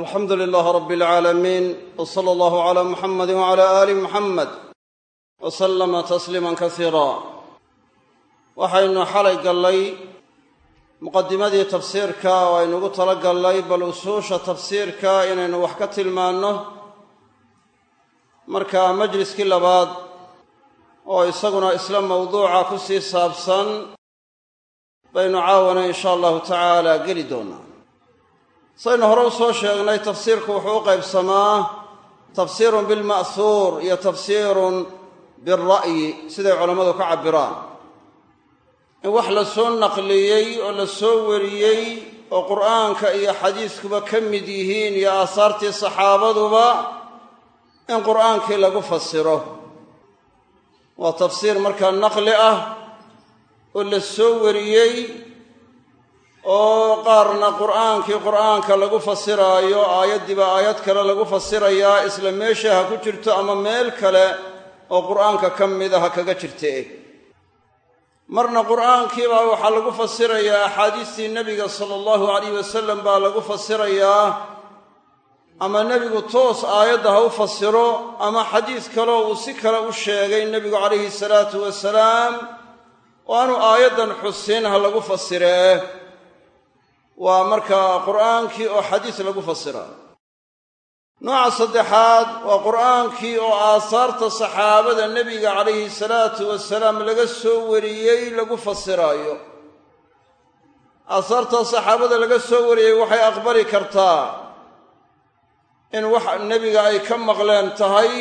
alxamdu lilaah rab alcaalamiin w sala allahu cala muxamadi wcala aali muxamed wa sallama tasliiman kasiira waxaynu xalay gallay muqadimadii tafsiirka oo aynuugu tala gallay bal usuusha tafsiirka inaynu wax ka tilmaanno. Marka majliskii labaad oo isaguna isla mawduuca ku sii saabsan baynu caawana in allahu tacaala geli doonaa saynu hore u soo sheegnay tafsiirku wuxuu u qaybsamaa tafsiirun bilma'huur iyo tafsiirun bilra'yi siday culammadu ka cabbiraan. In wax la soo naqliyey oo la soo wariyey oo qur'aanka iyo xadiiskuba ka mid yihiin iyo aasaartii saxaabaduba in qur'aankii lagu fasiro waa tafsiir markaa naqli ah oo la soo wariyey oo qaarna qur'aankii qur'aanka lagu fasiraayo aayaddiiba aayad kale lagu fasirayaa isla meesha ha ku jirto ama meel kale oo qur'aanka ka mida ha kaga jirte. Marna qur'aankiibaa waxaa lagu fasirayaa axaadiistii nebiga sala allahu alayh wasalam baa lagu fasirayaa ama nebigu toos aayadda ha u fasiro ama xadiis kaleo uu si kale u sheegay nebigu calayhi salaatu wasalaam oo aanu aayaddan xusin ha lagu fasiree waa markaa qur'aankii oo xadiis lagu fasira nooca saddexaad waa qur'aankii oo aasaarta saxaabada nebiga calayhi salaatu wasalaam laga soo wariyey lagu fasiraayo aasaarta saxaabada laga soo wariyey waxay aqbali kartaa in wax nebiga ay ka maqleen tahay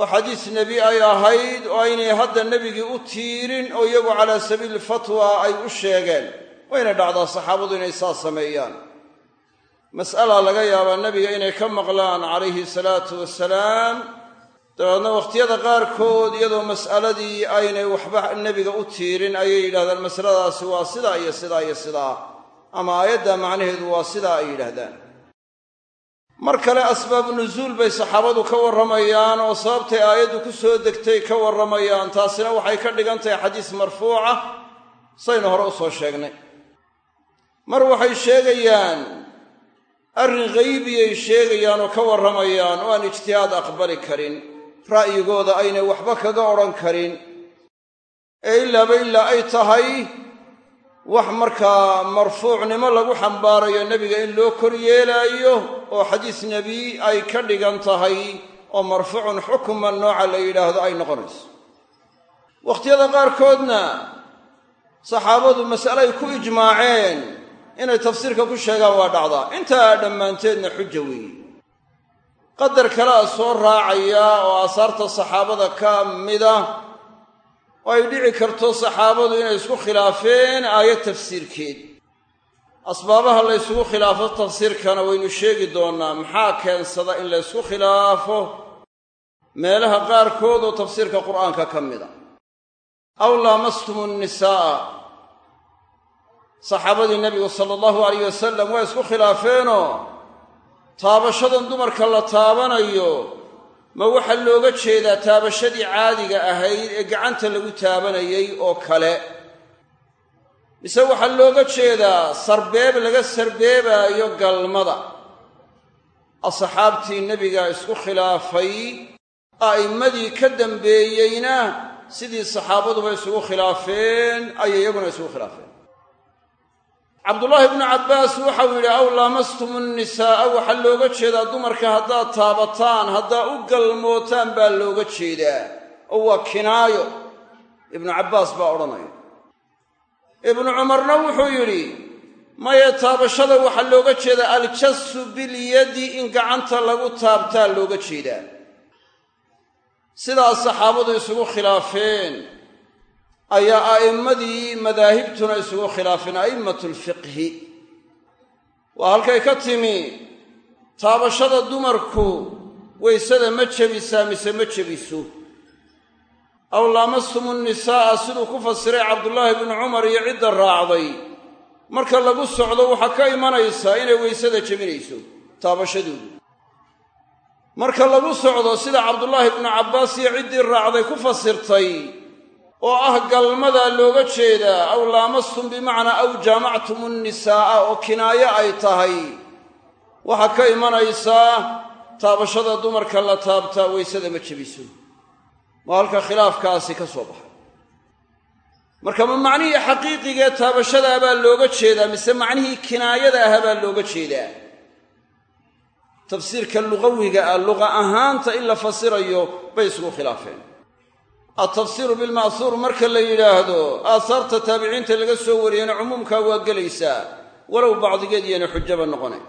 oo xadiis nebi ay ahayd oo aynay hadda nebigii u tiirin oo iyagu calaa sabiili fatwa ay u sheegeen wayna dhacdaa saxaabadu inay saas sameeyaan. Mas'ala laga yaabaa nebiga inay ka maqlaan calayhi salaatu wasalaam dabeedna wakhtiyada qaarkood iyadoo mas'aladii aynay waxba nebiga u tiirin ayay yidhahdaan masaladaasi waa sidaa iyo sidaa iyo sidaa. Ama aayadda macnaheedu waa sidaa ay yidhaahdaan. Mar kale asbaabu nusuul bay saxaabadu ka warramayaan oo sababtay aayaddu ku soo degtay ka warramayaan. Taasina waxay ka dhigan tahay xadiis marfuuca. Saynu hore u soo sheegnay mar waxay sheegayaan arrin haybiyay sheegayaan oo ka warramayaan oo aan ijtihaad aqbali karin ra'yigooda aynay waxba kaga odhan karin. Ee ilaaba ilaa ay tahay wax markaa marfuucnimo lagu xambaarayo nebiga in loo kor yeelaayo oo xadiis nebi ay ka dhigan tahay oo marfuucun xukman nooca la yidhaahdo ay noqonayso. Wakhtiyada qaarkoodna saxaabadu mas'ale ay ku ijmaaceen inay tafsiirka ku sheegaan waa dhacdaa. Intaa dhammaanteedna xuja weeye. Qadar kalea soo raacaya oo aasaarta saxaabada ka mida oo ay dhici karto saxaabadu inay isku khilaafeen aayad tafsiirkeed. Asbaabaha la ysugu khilaafo tafsiirkana waynu sheegi doonnaa maxaa keensada in la ysku khilaafo? Meelaha qaarkood oo tafsiirka qur'aanka ka mida aw laamastumu nnisaa'a saxaabadii nebigu sala allahu alayh wasalam waa isku khilaafeenoo taabashadan dumarka la taabanayo ma waxaa looga jeedaa taabashadii caadiga ahayd ee gacanta lagu taabanayay oo kale. Mise waxaa looga jeedaa sarbeeb laga sarbeebaayo galmada. Asxaabtii nebiga isku khilaafay a'immadii ka dambeeyeyna sidii saxaabaduba isugu khilaafeen ayay iyaguna isugu khilaafeen cabdullaahi bnu cabbaas waxau yidhi aw laamastumu nnisaa'a waxaa looga jeedaa dumarka haddaad taabataan haddaa u galmootaan baa looga jeedaa. Oo waa kinaayo. Ibnu cabbaas baa odhanaya ibnu cumarna wuxuu yidhi maya taabashada waxaa looga jeedaa aljasu bilyadi in gacanta lagu taabtaa looga jeedaa. Sidaas saxaabadu isugu khilaafeen ayaa a'immadii madaahibtuna isugu khilaafeen a'immatu lfiqhi waa halkay ka timi taabashada dumarku waysada ma jebisaa mise ma jebiso aw laamastumu nnisaa'a siduu ku fasiray cabdullaahi bnu cumar iyo cidda raacday. Marka lagu socdo waxaa ka imanaysaa inay waysada jebinayso taabashadoodu. Marka lagu socdo sida cabdullaahi bnu cabbaas iyo ciddii raacday ku fasirtay oo ah galmadaa looga jeedaa aw laamastum bimacnaa aw jaamactum nnisaa'a oo kinaayo ay tahay. Waxaa ka imanaysaa taabashada dumarka la taabtaa weysada ma jebiso. Waa halka khilaafkaasi ka soo baxay. Marka ma macnihii xaqiiqigee taabashadaa baa looga jeedaa mise macnihii kinaayada aha baa looga jeedaa tafsiirka lugawiga ah luqa ahaanta in la fasirayo bay isugu khilaafeen altafsiiru bilma'huur marka la yidhaahdo aahaarta taabiciinta laga soo wariyana cumuumkaa waa gelaysaa walow bacdigeed yaena xujaba noqonay.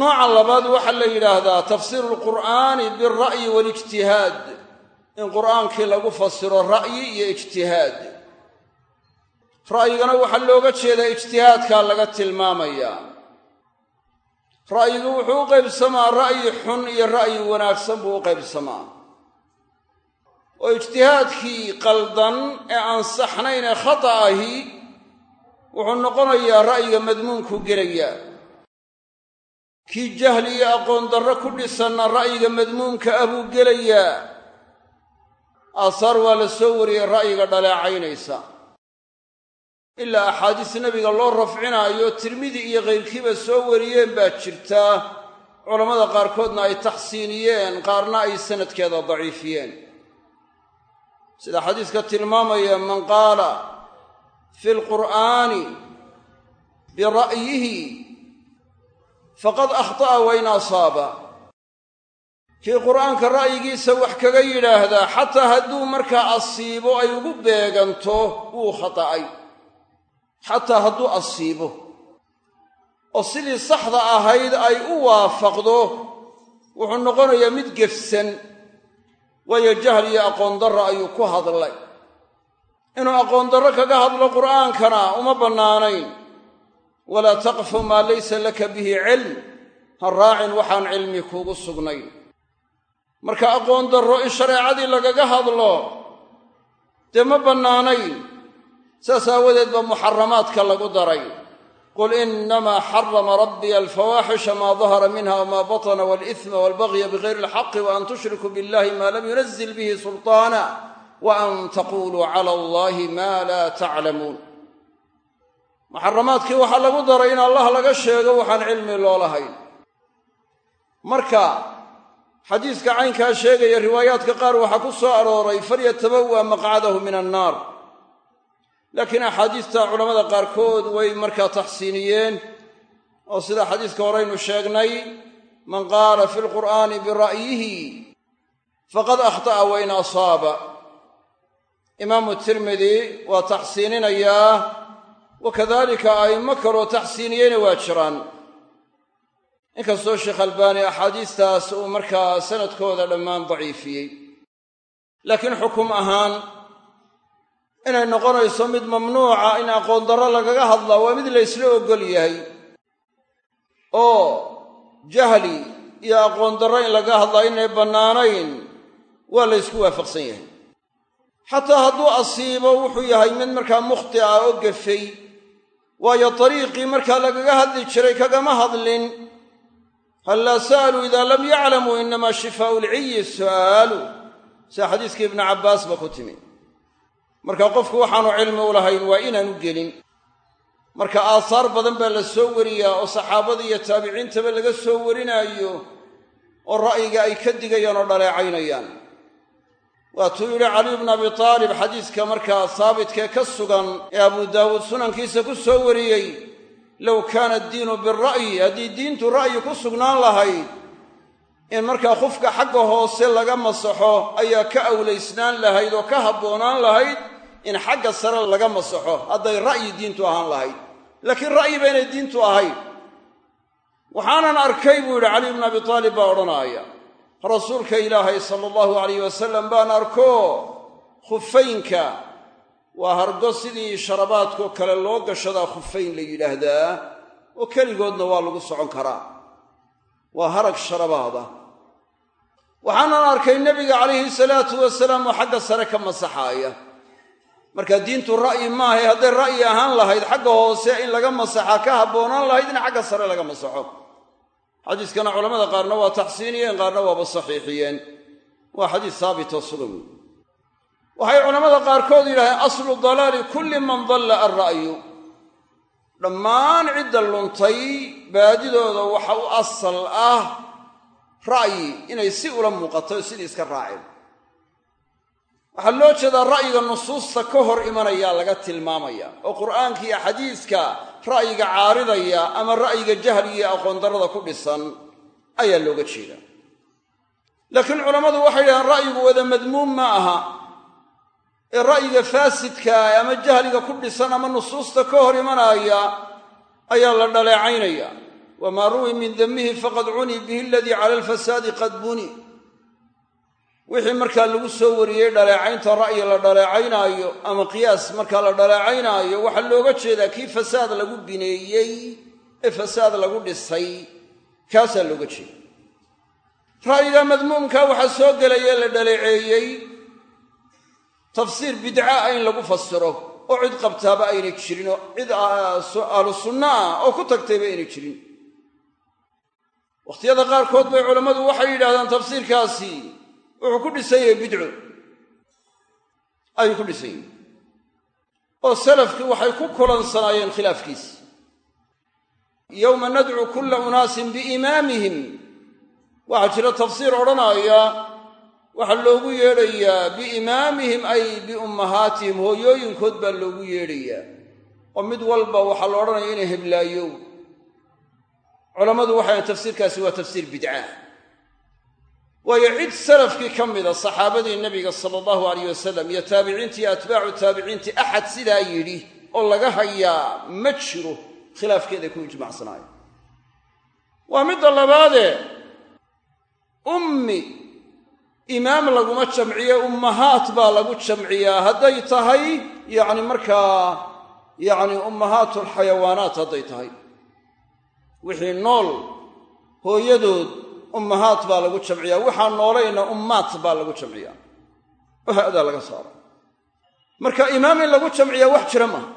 Nooca labaad waxaa la yidhaahdaa tafsiiru lqur'aani bilra'yi waalijtihaad in qur'aankii lagu fasiro ra'yi iyo ijtihaad. Ra'yigana waxaa looga jeedaa ijtihaadkaa laga tilmaamayaa ra'yigu wuxuu u qaybsamaa ra'yi xun iyo ra'yi wanaagsan buu u qaybsamaa oo ijtihaadkii qaldan ee aan saxnayn ee khata ahi wuxuu noqonayaa ra'yiga madmuunku gelaya. Kii jahli iyo aqoon darro ku dhisanna ra'yiga madmuumka ah buu gelayaa aahaar waa la soo wariyey ra'yiga dhaleecaynaysa. Ilaa axaadiis nebiga loo rafcinaayo tirmidi iyo kayrkiiba soo wariyeen baa jirtaa culammada qaarkoodna ay taxsiiniyeen qaarna ay sanadkeeda daciifiyeen sida xadiiska tilmaamaya man qaala fi lqur'aani bira'yihi faqad akhta'a wain asaaba. Kii qur'aanka ra'yigiisa wax kaga yidhaahdaa xataa hadduu markaa asiibo ay ugu beeganto wuu khata'ay. Xataa hadduu asiibo. Oo sidii saxda ahayd ay u waafaqdo wuxuu noqonayaa mid gefsan waayo jahl iyo aqoondarro ayuu ku hadlay. Inuu aqoondarro kaga hadlo qur'aankana uma bannaanayn. Walaa taqfu maa laysa laka bihi cilm. Ha raacin waxaan cilmi kuugu sugnayn. Marka aqoondarro in shareecadii lagaga hadlo dee ma bannaanayn. Saas aawadeed baa muxaramaadka lagu daray qul inamaa xarama rabbiya alfawaaxisha maa dahara minha wmaa batna walbagya bigayri alxaqi wa an tushrikuu billahi ma lam yunazil bihi sulطaana an taquluu cala allahi ma laa taclamuun muxaramaadkii waxaa lagu daray in allah laga sheego waxaan cilmi loolahayn marka xadiiska caynkaa sheegaya riwaayaadka qaar waxaa ku soo arooray falyatabawa maqcadahu min annaar laakiin axaadiista culammada qaarkood way markaa taxsiiniyeen oo sida xadiiska horeynu sheegnay man qaala fi lqur'aani bira'yihi faqad akhta'a wain asaaba. Imaamu tirmidi waa taxsiininayaa wa kadalika a'immo kaloo taxsiiniyeyna waa jiraan. Inkastoo sheekh albaani axaadiistaas uu markaa sanadkooda dhammaan daciifiyey. Laakiin xukum ahaan inay noqonayso mid mamnuuca in aqoondarro lagaga hadlaa waa mid la ysla oggol yahay. Oo jahli iyo aqoondarro in lagaga hadlaa inay bannaanayn waa la ysku waafaqsan yahay. Xataa hadduu asiibo wuxuu yahay mid markaa mukhti ah oo gafay waayo dariiqii markaa lagaga hadli jiray kagama hadlin. Hal laa sa'aluu idaa lam yaclamuu inamaa shifaa'u lciyi su'aalu. Sida xadiiskii ibnu cabbaas ba ku timi marka qofku waxaanu cilmi u lahayn waa inaanu gelin. Marka aahaar badan baa la soo wariyaa oo saxaabada iyo taabiciintaba laga soo warinaayo oo ra'yiga ay ka digayaan oo dhaleecaynayaan. Waatuu yidhi caliy bnu abi taalib xadiiska markaa haabitkee ka sugan ee abu daawuud sunankiisa ku soo wariyey low kaana addiinu bira'yi haddii diintu ra'yi ku sugnaan lahayd in markaa khufka xagga hoose laga masaxo ayaa ka awlaysnaan lahayd oo ka habboonaan lahayd in xagga sare laga masaxo hadday ra'yi diintu ahaan lahayd. Laakiin ra'yi ba inay diintu ahayd. Waxaanan arkay buu yidhi caliy bnu abi taalib baa odhanaaya rasuulka ilaahay sala allahu alayh wasalam baan arko khufaynka waa hargo sidii sharabaadkoo kale loo gashadaa khufayn la yidhaahdaa oo keligoodna waa lagu socon karaa. Waa harag sharabaada waxaanan arkay nebiga calayhi salaatu wasalaam oo xagga sare ka masaxaaya marka diintu ra'yi maahay hadday ra'yi ahaan lahayd xagga hoose in laga masaxa ka habboonaan lahayd in xagga sare laga masaxo. Xadiiskana culamada qaarna waa taxsiiniyeen qaarna waaba saxiixiyeen. Waa xadiis haabitoo sugan. Wey waxay culammada qaarkood yidhahdeen aslu dalaali kulli man dalla alra'yu dhammaan cidda luntay baadidooda waxa u asal ah ra'yi inay si ula muuqato sidii iska raaceen waxaa loo jeedaa ra'yiga nusuusta ka hor imanaya laga tilmaamaya oo qur'aanka iyo xadiiska ra'yiga caaridaya ama ra'yiga jahliga iyo aqoondarrada ku dhisan ayaa looga jeedaa laakiin culammadu waxay yidhahdeen ra'yigu wada madmuum ma aha. Ee ra'yiga faasidkaa ama jahliga ku dhisan ama nusuusta ka hor imanaya ayaa la dhaleecaynaya. Wamaa ruwi min damihi faqad cuni bihi aladii cala alfasaadi qad buni wixii markaa lagu soo wariyey dhaleecaynta ra'yi la dhaleecaynaayo ama qiyaas markaa la dhaleecaynaayo waxaa looga jeedaa kii fasaad lagu bineeyey ee fasaad lagu dhisay. Kaasaa looga jeeda ra'yiga madmuumka waxaa soo gelaya la dhaleeceeyey tafsiir bidca in lagu fasiro oo cid qabtaaba aynay jirin oo cid ahlu sunna ah oo ku tagtayba aynay jirin. Wakhtiyada qaarkood bay culammadu waxay yidhahdaan tafsiirkaasi wuxuu ku dhisan yahay bidco ayuu ku dhisan yahay oo salafkii waxay ku kulansanaayeen khilaafkiisa yowma nadcu kulla unaasin biimaamihim. Waxaa jira tafsiir odhanaya waxaa loogu yeedhayaa biimaamihim ay biummahaatihim hooyooyinkood baa loogu yeedhayaa oo mid walba waxaa la odhanaya inay heblaayo. Culammadu waxay tafsiirkaasi waa tafsiir bidca waayo cid salafkii ka mida saxaabadii nebiga sala allahu alayh wasalam iyo taabiciintii iyo atbaacu taabiciintii axad sidaa yidhi oo laga hayaa ma jiro khilaafkeeday ku ijmacsanaayo. Waa midda labaadee ummi imaam laguma jamciye ummahaat baa lagu jamciyaa hadday tahay yacni markaa yacni ummahaatu alxayawaanaat hadday tahay. Wixii nool hooyadood ummahaat baa lagu jamciyaa waxaa noolayna ummaat baa lagu jamciyaa. Oo ha'daa laga saaro. Marka imaam in lagu jamciyaa wax jira maaha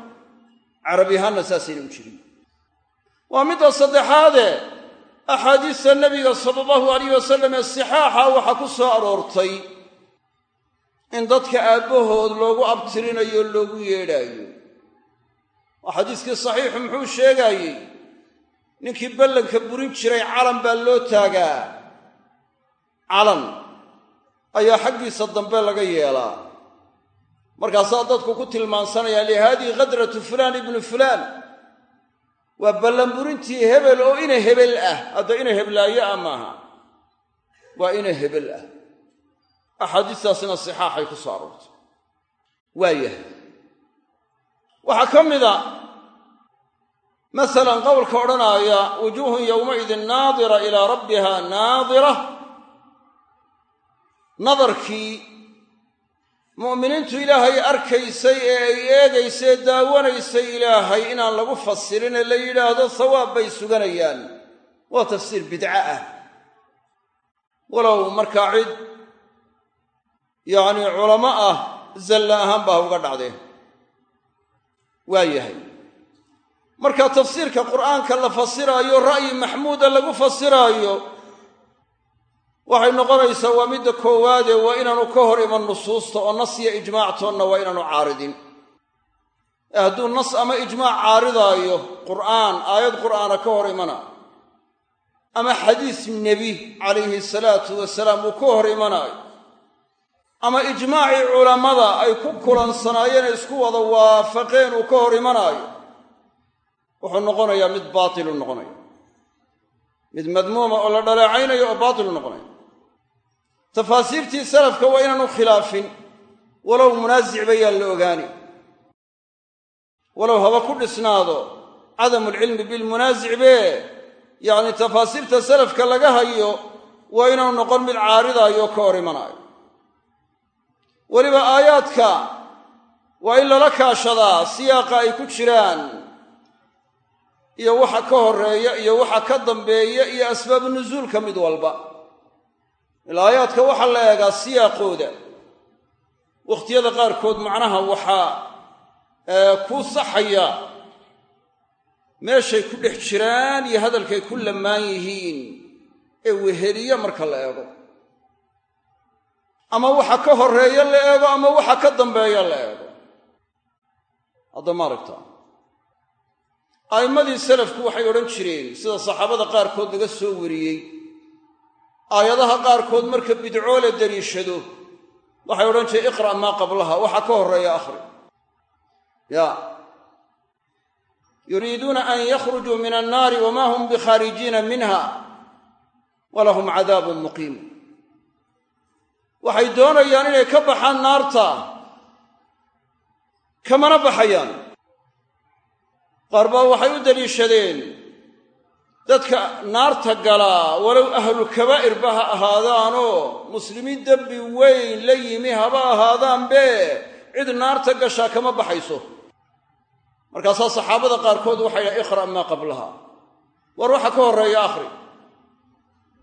carabi ahaanna saasayna u jirin. Waa midda saddexaadee axaadiista nebiga sala allahu alayh wasalam ee sixaaxa waxaa ku soo aroortay in dadka aabbahood loogu abtirinayo loogu yeedhaayo. Xadiiskii saxiixu muxuu sheegaayey ninkii ballanka burin jiray calan baa loo taagaa. Calan. Ayaa xaggiisa dambe laga yeelaa. Markaasaa dadku ku tilmaansanayaan li haadihi khadratu fulaan ibnu fulaan. Waa ballanburintii hebel oo ina hebel ah. Hadda ina heblaayo ah maaha waa ina hebel ah. Axaadiistaasina sixaaxay ku soo aroortay. Waayahay waxaa ka mida masalan qowlka odhanaaya wujuuhun yowmaidin naadira ilaa rabbiha naadira. Nadarkii mu'miniintu ilaahay arkaysay ee ay eegaysay daawanaysay ilaahay inaan lagu fasirin ee la yidhaahdo sawaab bay suganayaan. Waa tafsiir bidca ah. Walow markaa cid yacnii culamo ah zalla ahaan baa uga dhacdee waa yahay marka tafsiirka qur'aanka la fasiraayo ra'yi maxmuuda lagu fasiraayo waxay noqonaysaa waa midda koowaadee waa inaanu ka hor iman nusuusta oo nas iyo ijmaactoonna waa inaanu caaridin. Ee hadduu nas ama ijmaac caaridaayo qur'aan aayad qur'aana ka hor imana. Ama xadiis nebi calayhi salaatu wasalaam uu ka hor imanaayo ama ijmaacii culammada ay ku kulansanaayeen isku wada waafaqeen uu ka hor imanaayo wuxuu noqonayaa mid baatilu noqonaya. Mid madmuuma oo la dhaleecaynayo oo baatilu noqonaya. Tafaasiirtii salafka waa inaanu khilaafin. Walow munaasicba yaan la ogaani. Walow haba ku dhisnaado. Cadamulcilmi bilmunaasic bee. Yacni tafaasiirta salafka laga hayo waa inaanu noqon mid caaridaayo ka hor imanaayo. Weliba aayaadka waa in lala kaashadaa siyaaqa ay ku jiraan iyo waxa ka horreeya iyo waxa ka dambeeya iyo asbaabu nusuulka mid walba. Ila aayaadka waxaa la eegaa siyaaqooda. Wakhtiyada qaarkood macnaha waxaa ku saxaya meeshay ku dhex jiraan iyo hadalkay ku lamaan yihiin ee weheliya marka la eego. Ama waxa ka horreeya la eego ama waxa ka dambeeya la eego. Hadda ma aragta a'immadii salafku waxay odhan jireen sida saxaabada qaarkood laga soo wariyey aayadaha qaarkood marka bidcoo la deliishado waxay odhan jireen iqra' maa qablaha waxa ka horreeya akhri. Ya. Yuriiduuna an yakhrujuu min annaari wama hum bikhaarijiina minha walahum cadaabun muqiim. Waxay doonayaan inay ka baxaan naarta kamana baxayaan qaar baa waxay u deliishadeen dadka naarta galaa walow ahlu kabaa'irba ha ahaadaanoo muslimiin dembi weyn la yimi haba ahaadaanbe cid naarta gashaa kama baxayso. Markaasaa saxaabada qaarkood waxay dhaha iqra' maa qablaha. War waxa ka horreeya akhri.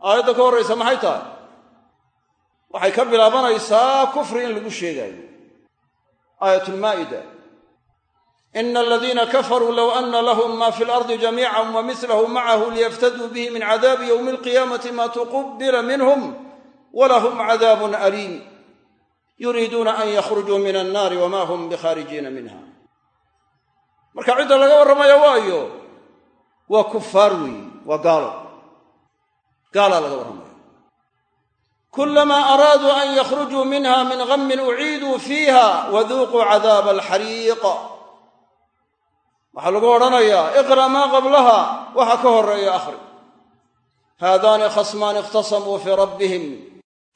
Aayadda ka horraysa maxay tahay? Waxay ka bilaabanaysaa kufri in lagu sheegaayo. Aayatulmaa'ida ina aladiina kafaruu low ana lahum ma fi lardi jamiica wa mislahu macahu liyaftaduu bihi min cadaabi yowmi alqiyaamati ma tuqubila minhum walahum cadaabun aliim yuriiduuna an yakhrujuu min annaari wama hum bikhaarijiina minha marka cidda laga warramaya waayo waa kufaar weeye waa gaalo gaalaa laga warramaya kulamaa araaduu an yakhrujuu minha min ghammin uciiduu fiiha waduuquu cadaaba alxariiq waxaa lagu odhanayaa iqra' maa qablaha waxa ka horreeya akhri. Haadaani khasmaani ikhtasamuu fii rabbihim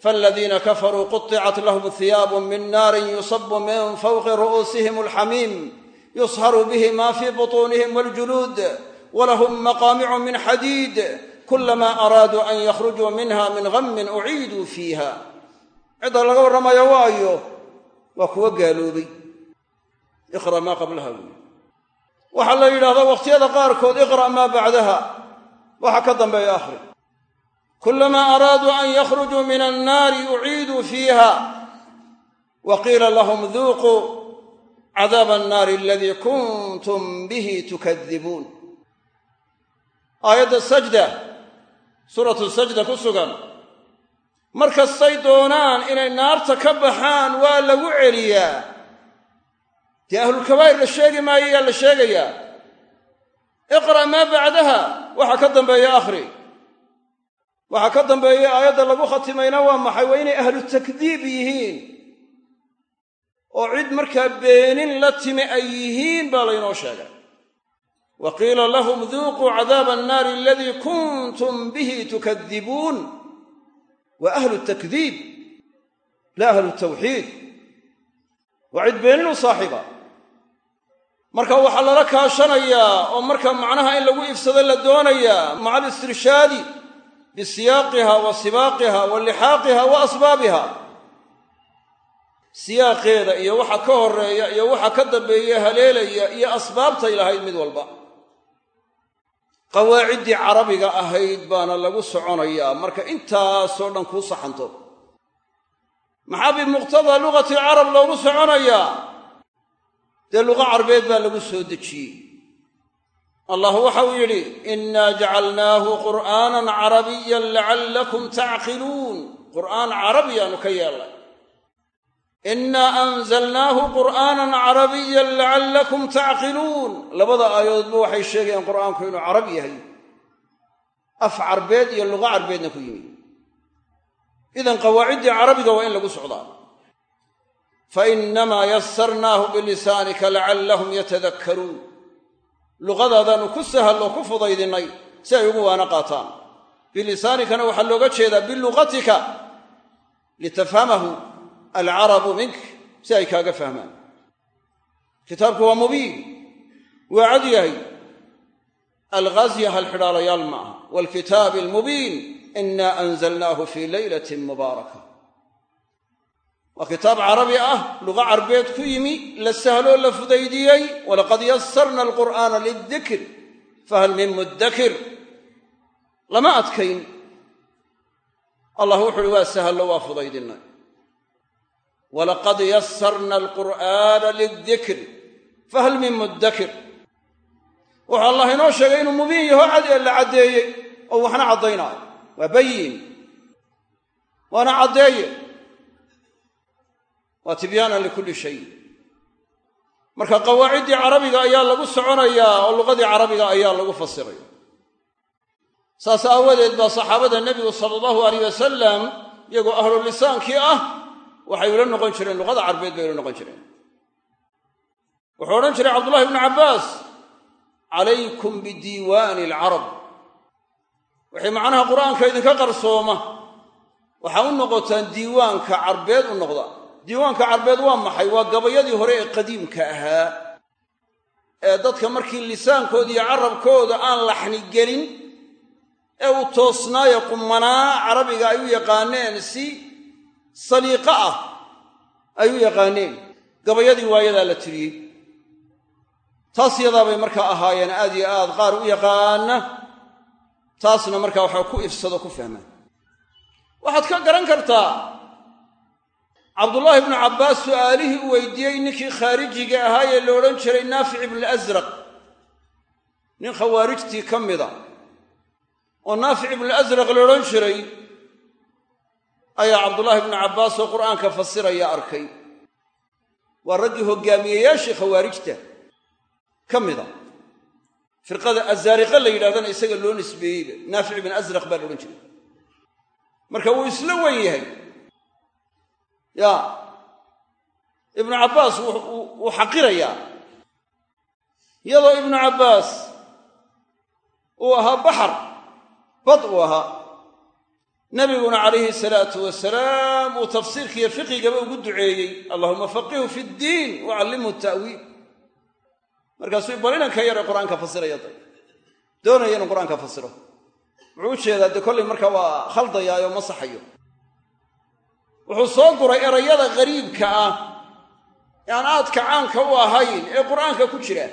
faaladiina kafaruu quطicat lahum hiyaabu min naarin yusabu min fawqi ru'uusihim alxamiim yusharu bihi ma fii butuunihim waljuluud walahum maqaamicu min xadiid kulamaa araaduu an yakhrujuu minha min ghammin uciiduu fiiha. Cidda laga warramayo waayo waa kuwa gaaloobay iqra' maa qablaha wuuli waxaa la yidhahdaa wakhtiyada qaarkood iqra' maa bacdaha. Waxa ka dambeeya akhri. Kulamaa araaduu an yakhrujuu min annaari uciiduu fiiha. Wa qiila lahum duuquu cadaaba annaari aladii kuntum bihi tukadibuun aayadda sajda suuratu sajda ku sugan. Markastay doonaan inay naarta ka baxaan waa lagu celiyaa dee ahlulkabaa'ir la sheegi maayo yaa la sheegayaa. Iqra' maa bacdaha waxa ka dambeeya akhri. Waxaa ka dambeeya aayadda lagu khatimayna waa maxay? Waa inay ahlu takdiib yihiin. Oo cid markaa beenin la timi ay yihiin baa laynoo sheegay. Wa qiila lahum duuquu cadaaba annaari aladii kuntum bihi tukadibuun. Waa ahlu takdiib la ahlu tawxiid. Waa cid beenin u saaxiiba marka waxaa lala kaashanayaa oo marka macnaha in lagu ifsado la doonayaa maca alistirshaadi bisiyaaqiha wa sibaaqiha wa lixaaqiha wa asbaabiha. Siyaaqeeda iyo waxa ka horreeya iyo waxa ka dambeeya haleelaya iyo asbaabtay lahayd mid walba. Qawaaciddii carabiga ahayd baana lagu soconayaa marka intaasoo dhan kuu saxanto. Maxaa bimuqtadaa lugati carab loogu soconayaa dee luqa carbeed baa lagu soo dejiyey. Allah waxa uu yidhi innaa jacalnaahu qur'aanan carabiyan lacallakum tacqiluun. Qur'aan carabiyaanu ka yeelnay innaa anzalnaahu qur'aanan carabiyan lacallakum tacqiluun. Labada aayadoodba waxay sheegayaan qur'aanku inuu carab yahay. Af carbeed iyo luqa carbeedna ku yimid idan qawaaciddii carabiga waa in lagu socdaa fa innamaa yasarnaahu bilisaanika lacallahum yatadakkaruun luqadaadaannu ku sahalloo ku fudaydinnay si ay ugu waana qaataan bilisaanikana waxaa looga jeedaa biluqatika litafhamahu alcarabu mink si ay kaaga fahmaan kitaabku waa mubiin waa cad yahay alghazya halxidhaalayaal ma aha waalkitaabi almubiin inaa mubaaraka waa kitaab carabi ah luqa carbeed ku yimi la sahloo la fudaydiyey walaqad yasarna alqur'aana lildikr fahal min muddakir. Lama adkayn. Allah wuxu uhi waa sahallo waa fudaydinay. Walaqad yasarna alqur'aana lildikr fahal min muddakir. Wuxuu allah inoo sheegay inuu mubiin yaho la caddeeyey oo waxna caddaynaayo waa bayin waana caddeeye waa tibyaanan likulli shay. Marka qawaaciddii carabiga ayaa lagu soconayaa oo luqadii carabiga ayaa lagu fasiraya saas aawadeed baa saxaabada nebigu sala allahu alayh wasalam iyagoo ahlu lisaankii ah waxay ula noqon jireen luqada carbeed bay ula noqon jireen. Wuxuu odhan jiray cabdullahi ibnu cabbaas calaykum bidiiwaani alcarab. Wixii macnaha qur'aanka idinka qarsooma waxaa u noqotaan diiwaanka carbeed u noqda diiwaanka carbeed waa maxay? Waa gabayadii hore ee qadiimka ahaa. Ee dadka markii lisaankooda iyo carabkooda aan laxni gelin ee uu toosnaayo qumanaa carabiga ay u yaqaaneen si saliiqo ah ay u yaqaaneen. Gabayadii waayadaa la tiriyey. Taas yadaabay markaa ahaayeen aad iyo aad qaar u yaqaana taasna markaa waxaa ku ifsado ku fahmaan. Waxaad ka garan kartaa cabdullaahi ibnu cabbaas su'aalihii u weydiiyey ninkii khaarijiga ahaa ee la odhan jiray naafic ibnulasraq nin khawaarijtii ka mida oo naafic ibnulasraq la odhan jiray ayaa cabdullaahi ibnu cabbaas oo qur'aanka fasiraya arkay. Waa raggii hoggaamiyeyaashii khawaarijta ka mida. Firqada azaariqa la yidhahdana isaga loo nisbeeyeyba naafic ibn asraq baa la odhan jiray. Marka wuu isla wen yahay ya. Ibnu cabbaas wuu xaqirayaa iyadoo ibnu cabbaas uu ahaa baxar bad uu ahaa nabiguna calayhi salaatu wasalaam uu tafsiirkiiyo fiqigaba ugu duceeyey allahuma faqihu fi ddiin wacallimhu ta'wiil. Markaasuu bal inanka yare qur'aanka fasiraya day doonaya inuu qur'aanka fasiro. Wuxuu u jeedaa dee kollay markaa waa khaldayaayo masaxayo wuxuu soo guray erayada gariibka ah ee aan aadka caanka u ahayn ee qur'aanka ku jira.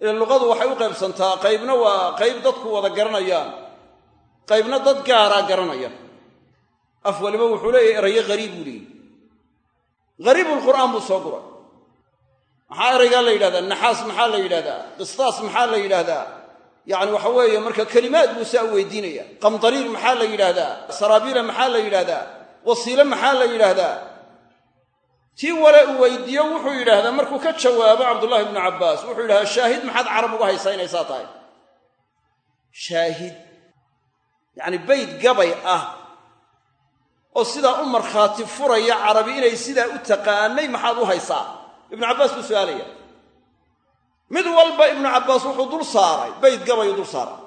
Ile luqadu waxay u qaybsantaa qaybna waa qayb dadku wada garanayaan. Qaybna dad gaaraa garanaya. Af waliba wuxuu leeyahy erayo gariib buu leeyahy gariibulqur'aan buu soo guray. Maxaa eraygaa la yidhahdaa? Naxaas maxaa la yidhahdaa? Qistaas maxaa la yidhaahdaa yacni waxa weeye marka kelimaad buu saa weydiinaya qamdariir maxaa la yidhaahdaa saraabiila maxaa la yidhaahdaa wasiile maxaa la yidhaahdaa? Tii wale uu weydiiyo wuxuu yidhaahdaa markuu ka jawaabo cabdullahi ibnu cabbaas wuxuu yidhahdaa shaahid maxaad carab uga saa tahay? Shaahid. Yacni bayd gabay ah oo sidaa u markhaati furaya carabi inay sidaa u taqaanay maxaad u haysaa? Ibnu cabbaas buu su'aalaya. Mid walba ibnu cabbaas wuxuu dul saaray bayd gabayuu dul saaray.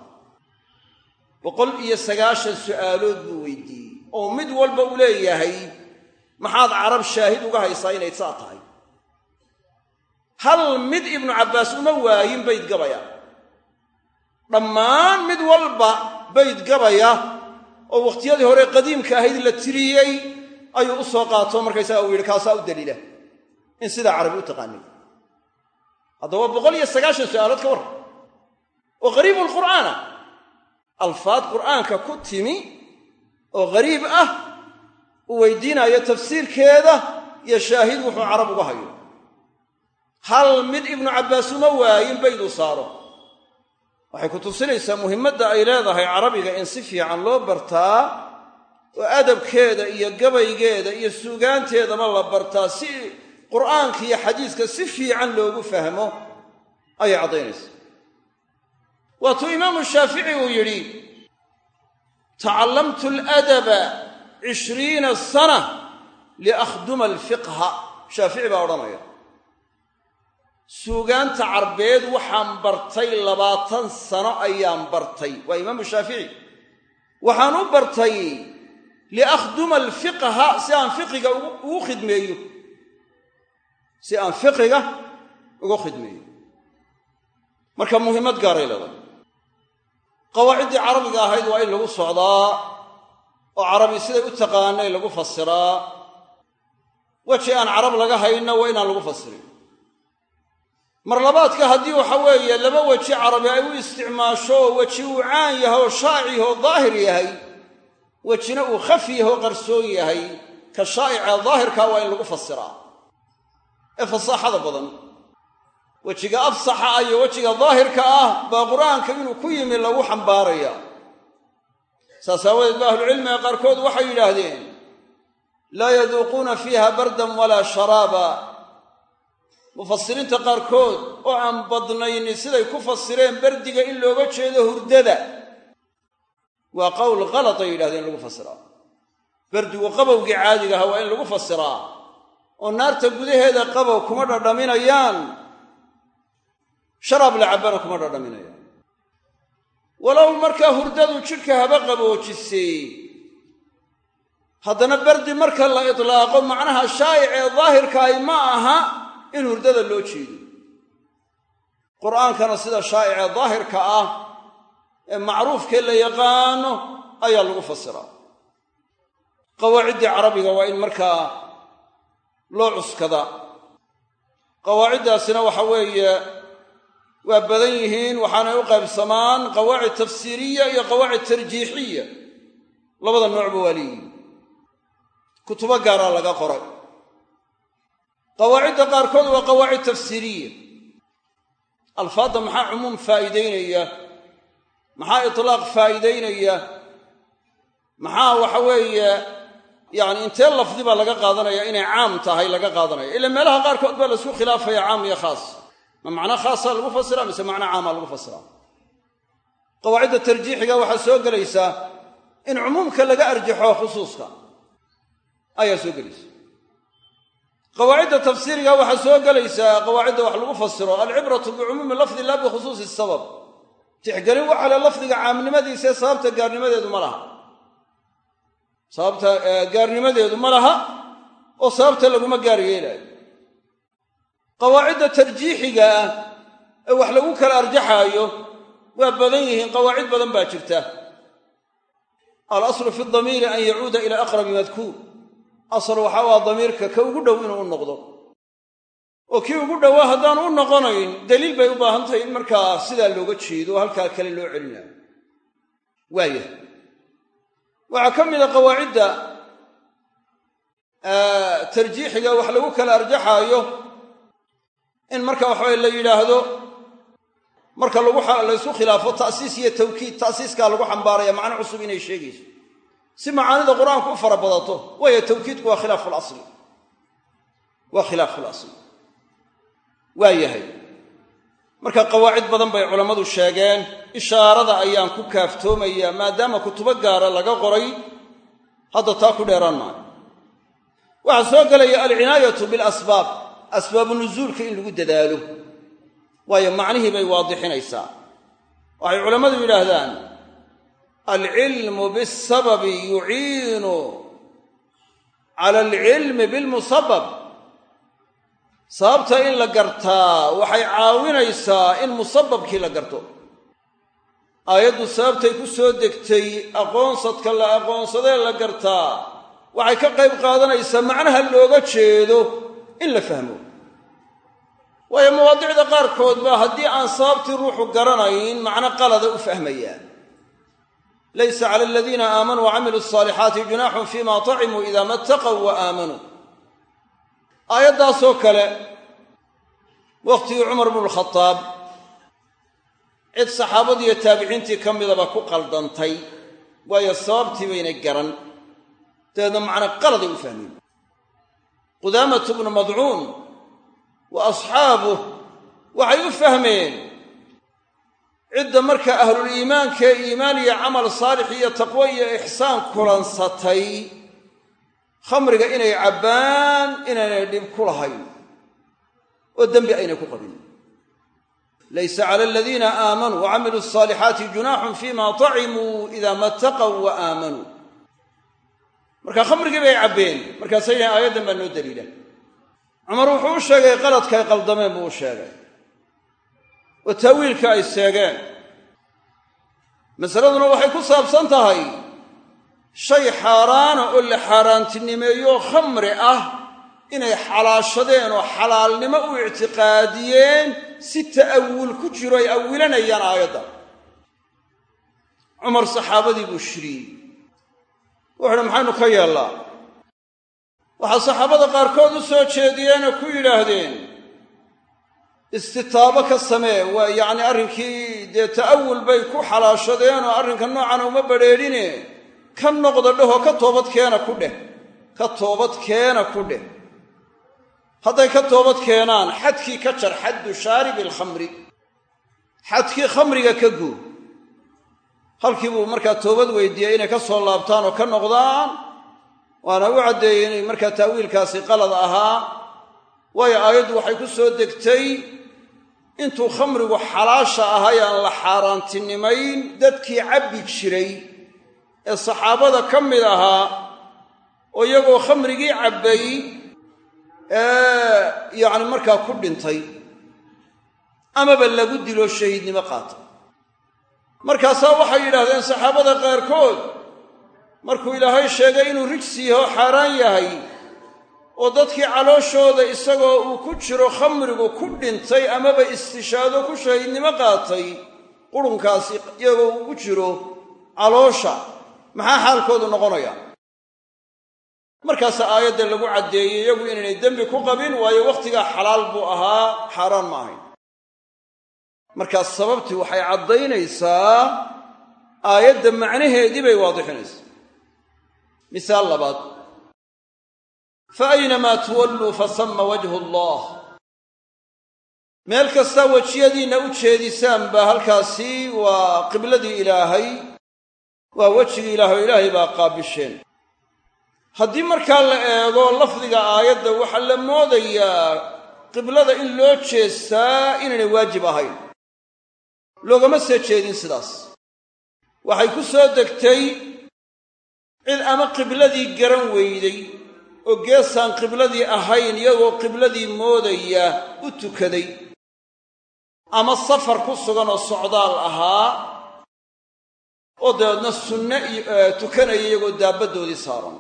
Boqol iyo sagaashan su'aalood buu weydiiyey oo mid walba uu leeyahay maxaad carab shaahid uga haysaa inay saa tahay. Hal mid ibnu cabbaas uma waayin bayd gabaya dhammaan mid walba bayd gabaya oo wakhtiyadii hore qadiimka ahayd la tiriyey ayuu u soo qaato markaysaga uu yidhi kaasaa u daliila in sidaa carabi u taqaanay. Haddaba boqol iyo sagaashan su'aalood ka warran oo qariibulqur'aana alfaad qur'aanka ku timi oo ghariib ah uu weydiinayo tafsiirkeeda iyo shaahid wuxuu carab uga hayo. Hal mid ibnu cabbaas uma waayin bayduu saaro. Waxay ku tusinaysaa muhimmadda ay leedahay carabiga in si fiican loo bartaa oo adabkeeda iyo gabaygeeda iyo suugaanteedaba la bartaa si qur'aanka iyo xadiiska si fiican loogu fahmo. Ayay caddaynaysaa. Waatuu imaamu shaafici uu yidhi tacallamtu aladaba cishriina sana liakhduma alfiqha. Shaafici baa odhanaya. Suugaanta carbeed waxaan bartay labaatan sano ayaan bartay. Waa imaamu shaafici waxaan u bartay liakhduma alfiqha si aan fiqiga ugu khidmeeyo. Si aan fiqiga ugu khidmeeyo. Marka muhimmad gaaray leedahay qawaaciddii carabiga ahayd waa in lagu socdaa oo carabi siday u taqaanay lagu fasiraa. Weji aan carab laga hayna waa inaan lagu fasirin mar labaadka haddii waxa weeye laba weji carabi ay u isticmaasho oo weji uu caan yahay oo shaaci oo daahir yahay wejina uu khafi yahay oo qarsoon yahay ka shaa'ica daahirkaa waa in lagu fasiraa. Ee fasaaxada badan wejiga afsaxa ah iyo wejiga daahirka ah baa qur'aanka inuu ku yimi lagu xambaaraya. Saas aawadeed ba ahlucilmiga qaarkood waxay yidhaahdeen laa yaduuquuna fiiha bardan walaa sharaaba. Mufasiriinta qaarkood oo aan badnayni siday ku fasireen berdiga in looga jeedo hurdada. Waa qowl kalad ay yidhahdeen in lagu fasiraa berdigu qabowgii caadiga aha waa in lagu fasiraa oo naarta gudaheeda qabow kuma dhadhaminayaan sharaab la cabbana kuma dhadhaminayaan walow markaa hurdadu jidhka haba qaboojisay haddana berdi marka la itlaaqo macnaha shaa'ic ee daahirkaahi ma aha in hurdada loo jeedo qur'aankana sida shaa'ic ee daahirka ah ee macruufkee la yaqaano ayaa lagu fasiraa qawaaciddii carabiga waa in markaa loo cuskada qawaaciddaasina waxa weeye waa badan yihiin waxaanay u qaybsamaan qawaacid tafsiiriya iyo qawaacid tarjiixiya. Labada noocba waa leeyihiin kutubo gaaraa laga qoray. Qawaacidda qaarkood waa qawaacid tafsiiriya. Alfaadda maxaa cumuum faa'iidaynaya? Maxaa itlaaq faa'iidaynaya? Maxaa waxa weeye yacni intee lafdi baa laga qaadanaya inay caam tahay laga qaadanaya? Ila meelaha qaarkood baa la isku khilaafaya caam iyo khaas ma macno khaasaa lagu fasiraa mise macno caamaa lagu fasiraa qawaacidda tarjiixiga waxaa soo gelaysaa in cumuumka laga arjaxo khusuuska. Ayaa soo gelaysa. Qawaacidda tafsiiriga waxaa soo gelaysaa qawaacidda wax lagu fasiro alcibratu bicumuumi lafdi laa bikhusuusi sabab. Tixgelin waxa le lafdiga caamnimadiisa ee sababta gaarnimadeedu ma laha. Sababta gaarnimadeedu ma laha oo sababta laguma gaar qawaacidda tarjiixiga ah ee wax lagu kala arjaxaayo waa badan yihiin qawaacid badan baa jirta. Alaslu fi damiiri an yacuuda ila aqrabi madkuur. Asal waxa waa damiirka ka ugu dhow inuu u noqdo. Oo kii ugu dhowaa haddaan u noqonayn daliil bay u baahan tahay in markaa sidaa looga jeedo halkaa kale loo celinayo waaya waxaa ka mida qawaacidda tarjiixiga wax lagu kala arjaxaayo in marka waxaway la yidhaahdo marka lagu khilaafo ta'siis iyo tawkiid ta'siiskaa lagu xambaaraya macno cusub inay sheegayso. Si macaanida qur'aanku u fara badato waayo tawkiidku waa khilaafu lasli waa khilaafu lasli waa yahay. Marka qawaacid badan bay culammadu sheegeen ishaarada ayaan ku kaaftoomayaa maadaama kutubo gaara laga qoray hadda taa ku dheeraan maayo. Waxaa soo gelaya alcinaayatu bilasbaab asbaabu nusuulka in lagu dadaalo. Waayo macnihii bay waadixinaysaa. Waxay culammadu yidhaahdaan alcilmu bisababi yuciinu cala alcilmi bilmusabab. Sababta in la gartaa waxay caawinaysaa in musababkii la garto. Aayaddu sababtay ku soo degtay aqoonsadka la aqoonsadee la gartaa waxay ka qayb qaadanaysaa macnaha looga jeedo in la fahmo waayo mawaadicda qaarkood baa haddii aan sababtii ruuxu garanayn macno qalada u fahmayaan. Laysa cala aladiina aamanuu wacamiluu asaalixaati junaaxun fima tacimuu ida ma attaqow wa aamanuu aayaddaasoo kale wakhtigii cumar bnu lkhadaab cid saxaabadii iyo taabiciintii ka midaba ku qaldantay waayo sababtii baynay garan dabeedna macno qaladay u fahmeen. Qudaamatu bnu madcuun wa asxaabuh waxay u fahmeen cidda markaa ahluliimaankaee iimaan iyo camal saalix iyo taqwo iyo ixsaan kulansatay khamriga inay cabbaan inaynay dhib ku lahayn oo dembi aynay ku qabin. Laysa cala aladiina aamanuu wacamiluu asaalixaati junaaxun fima tacimuu ida mataqow wa aamanuu marka khamrigii bay cabbeen yidhahen aayaddan baa noo daliila cumar wuxuu u sheegay qaladkaay qaldameen buu u sheegay. Oo taawiilka ay seegeen. Masaladuna waxay ku saabsan tahay shay xaaraana oo la xaaraantinimeeyo khamri ah inay xalaashadeen oo xalaalnimo u ictiqaadiyeen si ta'awul ku jiro ay awilanayaan aayadda. Cumar saxaabadii buu shiriyey. Wuxu uhi maxaynu ka yeellaa waxaa saxaabada qaarkood u soo jeediyeen oo ku yidhaahdeen istitaabo ka samee waa yacni arrinkii dee ta'awul bay ku xalaashadeen oo arrinka noocana uma badrheedhine ka noqda dhehoo ka toobadkeena ku dheh ka toobadkeena ku dheh. Hadday ka toobad keenaan xadkii ka jar xaddu shaaribi alkhamri xadkii khamriga ka goo halkii buu markaa toobad weydiiyey inay ka soo laabtaan oo ka noqdaan waana u caddeeyey inay markaa ta'wiilkaasi qalad ahaa. Waayo aayaddu waxay ku soo degtay intuu khamrigu xalaasha ahay aan la xaaraantinimayn dadkii cabbi jiray ee saxaabada ka mid ahaa oo iyagoo khamrigii cabbay ee yacni markaa ku dhintay. Amaba lagu dilo shahiidnimo qaata. Markaasaa waxay yidhaahdeen saxaabada qaarkood markuu ilaahay sheegay inuu rijsi yaho xaaraan yahay oo dadkii calooshooda isagoo uu ku jiro khamrigu ku dhintay amaba istishaado ku shahiidnimo qaatay qurunkaasi iyagoo ugu jiro caloosha maxaa xaalkoodu noqonaya? Markaasaa aayadda lagu caddeeyey iyagu inaynay dembi ku qabin waayo wakhtigaa xalaal buu ahaa xaaraan ma ahayn. Markaas sababtii waxay caddaynaysaa aayadda macnaheedii bay waadixinaysaa misaal labaad. Fa aynamaa tuwalluu fasama wajhu allah. Meel kastaa wejiyadiinna u jeedisaan baa halkaasi waa qibladii ilaahay waa wejigii ilaah oo ilaahay baa qaabisheen. Haddii markaa la eego lafdiga aayadda waxaa la moodayaa qiblada in loo jeestaa inaynay waajib ahayn. Loogama soo jeedin sidaas. Waxay ku soo degtay cid ama qibladii garan weyday oo geesaan qibladii ahayn iyagoo qibladii moodaya u tukaday. Ama safar ku sugan oo socdaal ahaa oo dabeedna sunne tukanaya iyagoo daabaddoodii saaran.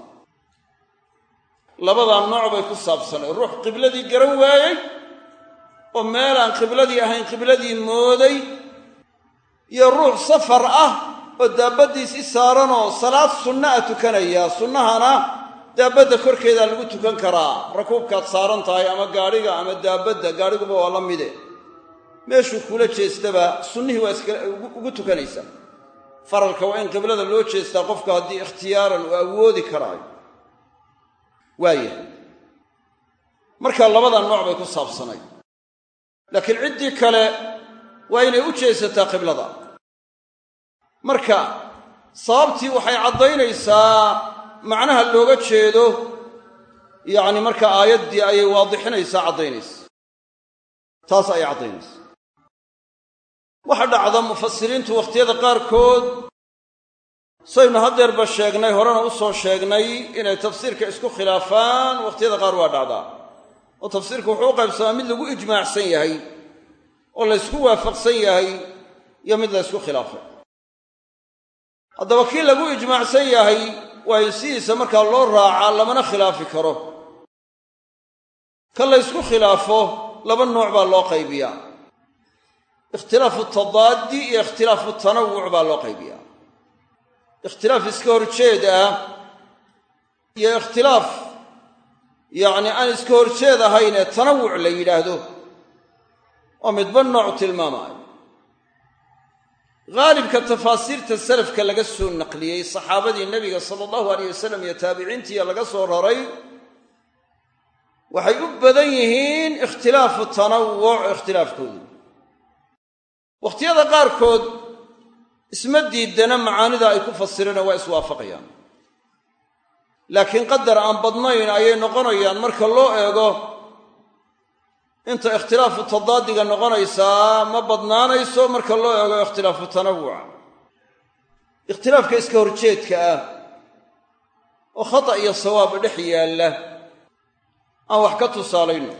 Labadaa nooc bay ku saabsanay. Ruux qibladii garan waayey oo meelaan qibladii ahayn qibladii mooday iyo ruux safar ah oo daabaddiisii saaranoo salaad sunna a tukanaya. Sunnahana daabadda korkeedaa lagu tukan karaa. Rakuubkaad saaran tahay ama gaadhiga ama daabadda gaadhiguba waa la mide. Meeshuu kula jeestaba sunnihii waa iska ugu tukanaysaa faralka waa in qiblada loo jeestaa qofka haddii ikhtiyaaran uu awoodi karaayo. Waaya marka labada nooc bay ku saabsanay. Laakiin ciddii kale waa inay u jeesataa qiblada marka sababtii waxay caddaynaysaa macnaha looga jeedo yacni marka aayaddii ayay waadixinaysaa caddaynaysa. Taas ayay caddaynaysa waxa dhacda mufasiriintu wakhtiyada qaarkood saynu haddeerba sheegnay horena u soo sheegnay inay tafsiirka isku khilaafaan wakhtiyada qaar waa dhacdaa. Oo tafsiirku wuxuu u qaybsamaa mid lagu ijmaacsan yahay oo laysku waafaqsan yahay iyo mid laysku khilaafay haddaba kii lagu ijmaacsan yahay waa in sidiisa markaa loo raacaa lamana khilaafi karo. Ka laysku khilaafo laba nooc baa loo qaybiyaa. Ikhtilaafu tadaadi iyo ikhtilaafu tanawuc baa loo qaybiyaa. Ikhtilaaf iska horjeed ah iyo ikhtilaaf yacni aan iska horjeed ahayn ee tanawuc la yidhaahdo oo midba nooc tilmaamaayo haalibka tafaasiirta salafka laga soo naqliyey saxaabadii nebiga sala allahu aleyh wasalam iyo taabiciintiiya laga soo raray waxay u badan yihiin ikhtilaafu tanawuc ikhtilaafkoodu. Wakhtiyada qaarkood isma diidana macaanida ay ku fasireen waa iswaafaqayaan. Laakiin qadar aan badnayn ayay noqonayaan marka loo eego inta ikhtilaafu tadaadiga noqonaysaa ma badnaanayso marka loo eego ikhtilaafu tanawuca ikhtilaafka iska horjeedka ah oo khata iyo sawaab dhex yaalla aan wax ka tusaalayno.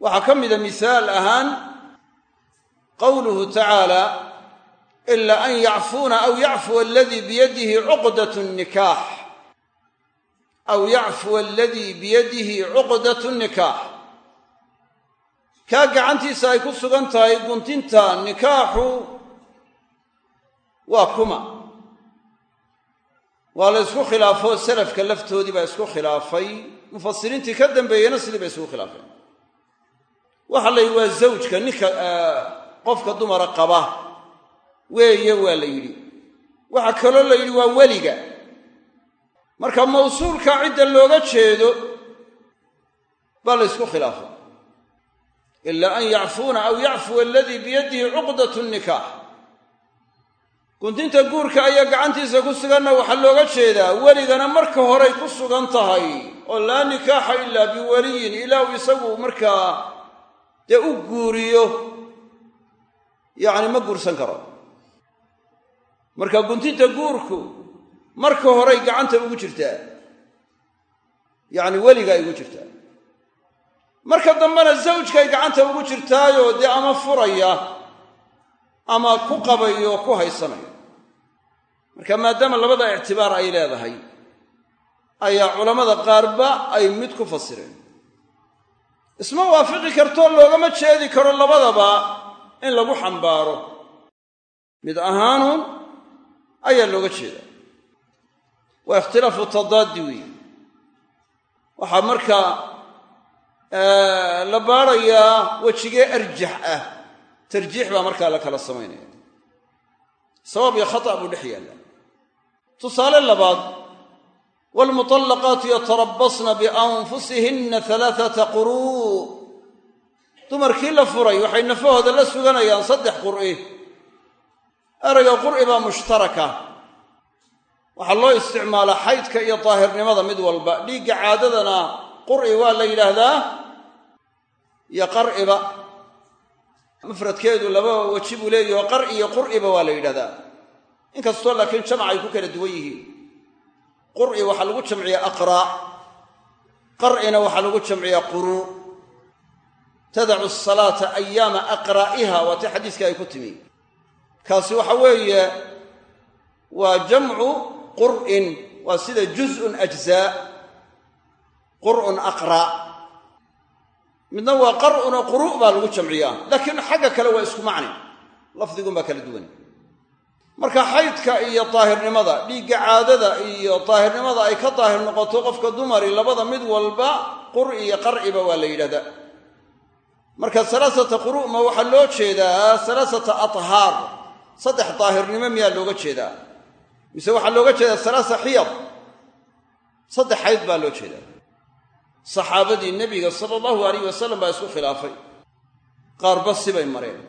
Waxaa ka mida misaal ahaan qowluhu tacaala ila an yacfuuna aw yacfuwa aladii biyadihi cuqdat nikaax. Aw yacfuwa aladii biyadihi cuqdatu nikaax kaa gacantiisa ay ku sugan tahay guntinta nikaaxu waa kuma. Waa la ysku khilaafo salafka laftoodii baa isku khilaafay. Mufasiriintii ka dambeeyena sidii bay isugu khilaafeen. Waxaa la yidhi waa zawjka ninka qofka dumara qaba. Weeye waa la yidhi. Waxaa kaloo la yidhi waa weliga. Marka mawsuulka cidda looga jeedo baa la ysku khilaafay ilaa an yacfuuna aw yacfuwa aladii biyadihi cuqdat nikaax guntinta guurka ayaa gacantiisa ku suganna waxaa looga jeedaa weligana marka horay ku sugan tahay oo laa nikaaxa ilaa biwaliyin ilaa uu isagu markaa dee u guuriyo yacni ma guursan karo. Marka guntinta guurku marka horay gacanta ugu jirtaa yacni weliga ugu jirtaa marka dambena zawjkay gacanta ugu jirtaayoo dee ama furaya ama ku qabayo ku haysanayo. Marka maadaama labada ictibaar ay leedahay ayaa culammada qaarba ay mid ku fasireen. Isma waafiqi kartoo loogama jeedi karo labadaba in lagu xambaaro. Mid ahaanuun ayaa looga jeedaa waa ikhtilaafu tadaadi weeye. Waxaa markaa la baarayaa wejigee arjax ah. Tarjiix baa markaa la kala samaynaya sawaab iyo khata' buu dhex yaallaa tusaale labaad waalmutallaqaatu yatarabasna bianfusihinna alaaata quruu dumarkii la furay waxay nafahooda la suganayaan saddex qur'i. Erayga qur'i baa mushtaraka. Waxaa loo isticmaalaa xaydka iyo daahirnimada mid walba. Dhiigga caadadana qur'i waa la yidhaahdaa iyo qar'iba. Mufradkeedu laba weji buu leeyaho qar'i iyo qur'iba waa la yidhahdaa inkastoo laakiin jamac ay ku kala duwan yihiin. Qur'i waxaa lagu jamciyaa aqraa' qar'ina waxaa lagu jamciyaa quruu tadacu asalaata ayaama aqraa'iha waa tii xadiiska ay ku timi. Kaasi waxa weeye waa jamcu qur'in waa sida juz'un ajzaa qur'un aqraa' midna waa qar'un oo quru' baa lagu jamciyaa. Laakiin xagga kale waa isku macni. Lafdigun baa kala duwan. Marka xaydka iyo daahirnimada dhiigga caadada iyo daahirnimada ay ka daahir noqoto qofka dumari labada mid walba qur'i iyo qar'iba waa la yidhahdaa. Marka salaasata quru'ma waxaa loo jeedaa salaasata athaar saddex daahirnimo miyaa looga jeedaa. Mise waxaa looga jeedaa salaasa xiyad saddex xayd baa loo jeedaa saxaabadii nebiga sala allahu alayh wasalam baa isku khilaafay. Qaarba sibay mareen.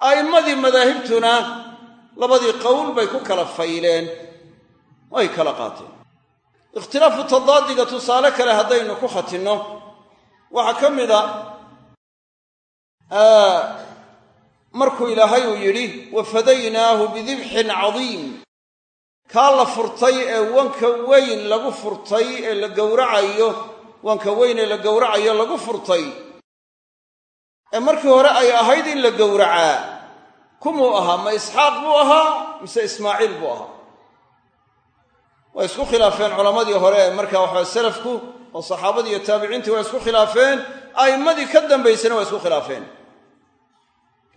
A'immadii madaahibtuna labadii qowl bay ku kala fayleen ay kala qaateen. Ikhtilaafu tadaadiga tusaale kale haddaynu ku khatinno waxaa ka mida markuu ilaahay uu yidhi wafadaynaahu bidibxin cadiim. Kaa la furtay ee wanka weyn lagu furtay ee la gowracayo wanka weyn ee la gowracayo lagu furtay. Ee markii hore ay ahayd in la gowracaa kumuu ahaa? Ma isxaaq buu ahaa? Mise ismaaciil buu ahaa? Way isku khilaafeen culammadii hore markaa waxaa salafku oo saxaabadii iyo taabiciintii waa isku khilaafeen a'immadii ka dambaysana waa isku khilaafeen.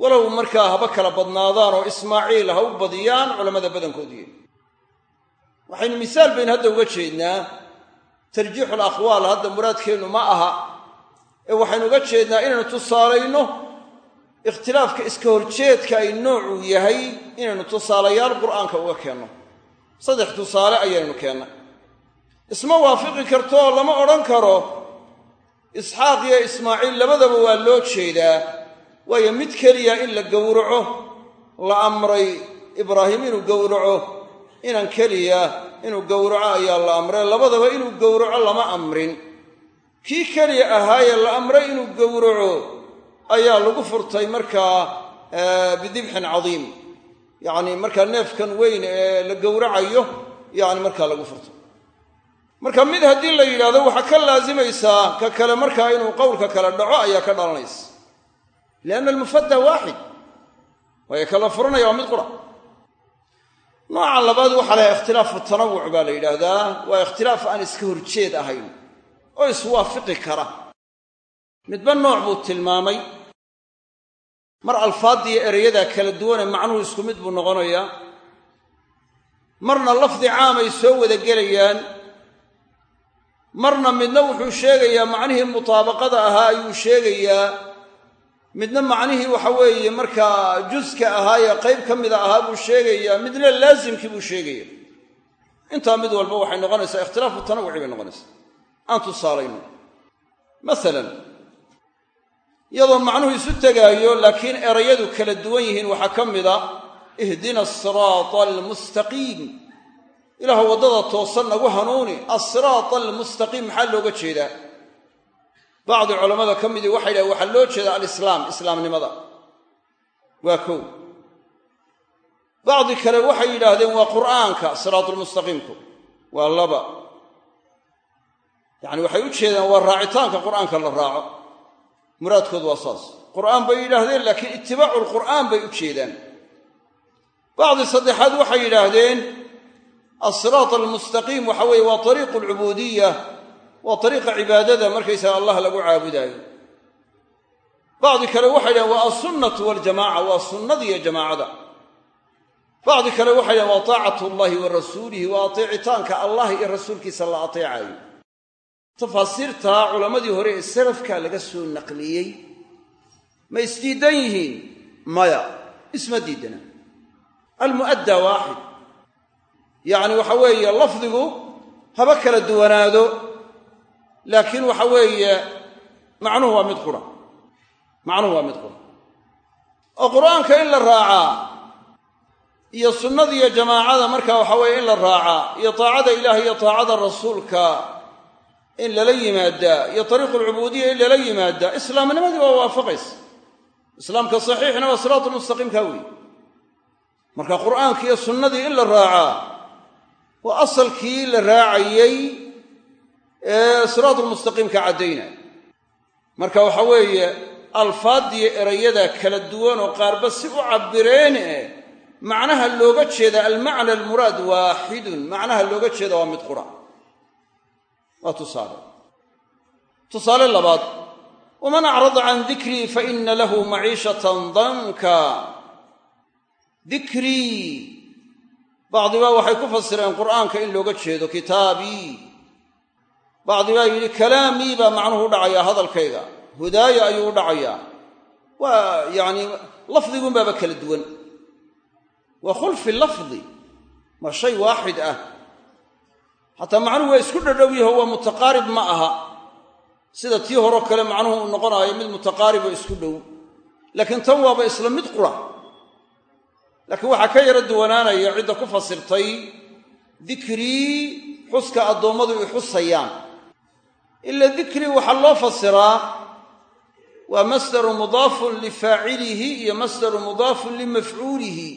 Walow markaa haba kala badnaadaan oo ismaaciil ha u badiyaan culammada badankoodii waxaynu misaal baynu hadda uga jeednaa tarjiixul aqwaal hadda muraadkeennu ma aha. Ee waxaynu uga jeednaa inaynu tusaalayno ikhtilaafka iska horjeedka ay noocuu yahay inaynu tusaalayaal qur'aanka uga keenno. Saddex tusaale ayaynu keennay isma waafiqi kartoo lama odhan karo. Isxaaq iyo ismaaciil labadaba waa loo jeedaa. Waayo mid keliya in la gowraco la amray ibraahim inuu gowraco inan keliya inuu gowraco ayaa la amray. Labadaba inuu gowraco lama amrin. Kii keliya ahaayee la amray inuu gowraco ayaa lagu furtay markaa bidibxin cadiim. Yacni markaa neefkan weyn ee la gowracayo yacni markaa lagu furtay marka mid haddii la yidhahdo waxaa ka laasimaysaa ka kale markaa inuu qowlka kale dhaco ayaa ka dhalanaysa. Lianna almufadda waaxid waayo kala furanaya waa mid qura nooca labaad waxaa lahay ikhtilaafu tanawuc baa la yidhaahdaa. Waa ikhtilaaf aan iska horjeed ahayn. Oo iswaafiqi kara. Midba nooc buu tilmaamay. Mar alfaaddiiyo erayadaa kala duwanee macnuhu isku mid buu noqonayaa. Marna lafdi caamay soo wada gelayaan. Marna midna wuxuu sheegayaa macnihii mutaabaqada ahaa ayuu sheegayaa midna macnihii waxa weeye markaa juska ahaayee qayb ka mida ahaa buu sheegayaa midna laasimkii buu sheegaya. Intaa mid walba waxay noqonaysaa ikhtilaafu tanawuci bay noqonaysaa. Aan tusaalayno. Masalan iyadoo macnuhu isu tegaayo laakiin erayadu kala duwan yihiin waxaa ka mida ihdina asiraata almustaqiim ilaah waddada toosan nagu hanuuni asiraata almustaqiim maxaa looga jeedaa bacdi culammada ka midii waxay dhahen waxaa loo jeedaa alislaam islaamnimada. Waa kow. Bacdi kale waxay yidhaahdeen waa qur'aanka siraatulmustaqiimku waa laba. Yacni waxay u jeedaan waa raacitaanka qur'aanka la raaco. Muraadkoodu waa saas. Qur'aan bay yidhaahdeen laakiin itibaacu lqur'aan bay u jeedaan. Bacdi saddexaad waxay yidhaahdeen asiraat almustaqiim waxa weeye waa ariiqu alcubuudiya waa ariiqa cibaadada markaysaga allah lagu caabudaayo. Bacdi kale waxay dhahen waa alsunnatu waljamaca waa sunnadiiyo jamaacada. Bacdi kale waxay dhahen waa taacatu llahi wa rasuulihi waa ateecitaanka allah iyo rasuulkiisa la ateecayo tafaasiirtaa culammadii hore ee salafka laga soo naqliyey ma isdiidan yihiin? Maya isma diidana. Almu'addaa waaxid. Yacni waxa weeye lafdigu haba kala duwanaado laakiin waxa weeye macnuhu waa mid qura. Macnuhu waa mid qura. Oo qur'aanka in la raacaa iyo sunnadiiyo jamaacada marka waxa weeye in la raacaa iyo taacada ilaah iyo taacada rasuulka in lala yimaadaa iyo ariiqu alcubuudiya in lala yimaadaa islaamnimadii waa waafaqaysa. Islaamka saxiixna waa siraatu mustaqiimkaa weeye. Marka qur'aankii iyo sunnadii in la raacaa waa asalkii la raacayey ee siraatulmustaqiimka caddaynaya marka waxa weeye alfaaddiyo erayada kala duwan oo qaarba si u cabbireen e macnaha looga jeeda almacna almuraad waaxidun macnaha looga jeeda waa mid qura. Waa tusaale. Tusaale labaad. Waman acrada can dikrii fa ina lahu maciishatan danka. Dikrii bacdibaa waxay ku fasireen qur'aanka in looga jeedo kitaabii bacdibaa yidhi kalaamii baa macnuhu u dhacayaa hadalkayga. Hudaaya ayuu u dhacayaa. Waa yacni lafdigunbaaba kala duwan. Waa khulfi lafdi waa shay waaxid ah. Xataa macnuhu waa isku dhadhow yaho waa mutaqaarib ma aha. Sida tii horeo kale macnuhu uu noqonaayo mid mutaqaariboo isku dhow. Laakiin tan waaba isla mid qura. Laakiin waxaa ka yaro duwanaanaya cidda ku fasirtay dikrii xuska addoommadu ay xusayaan ila dikrii waxaa loo fasiraa waa masdaru mudaafun lifaacilihi iyo masdaru mudaafun limafcuulihi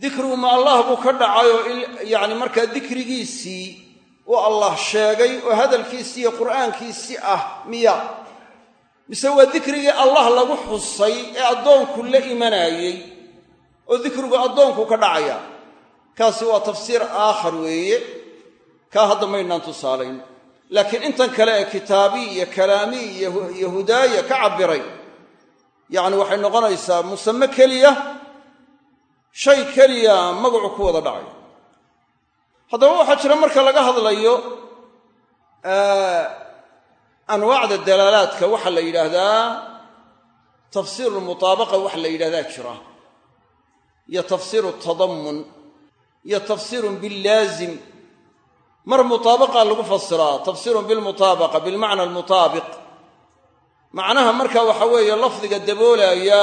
dikrigu ma allah buu ka dhacayoo yacni markaa dikrigiisii uu allah sheegay oo hadalkiisii iyo qur'aankiisii ah miya. Mise waa dikrigii allah lagu xusay ee addoonku la imanayey oo dikrigu addoonku ka dhacaya. Kaasi waa tafsiir aakhar weeye. Kaa hadda maynaan tusaalayn laakiin intan kale ee kitaabii iyo kalaamii iyo hudaaya ka cabbiray yacni waxay noqonaysaa musame keliya shay keliya magacu ku wada dhacay. Haddaba waxaa jira marka laga hadlayo anwaacda dalaalaadka waxaa la yidhaahdaa tafsiiru lmutaabaqa waxa la yidhahdaa jira. Iyo tafsiiru tadammun iyo tafsiirun billaazim mar mutaabaqa lagu fasiraa tafsiirun bilmutaabaqa bilmacna almutaabiq macnaha marka waxa weeye lafdiga daboolaya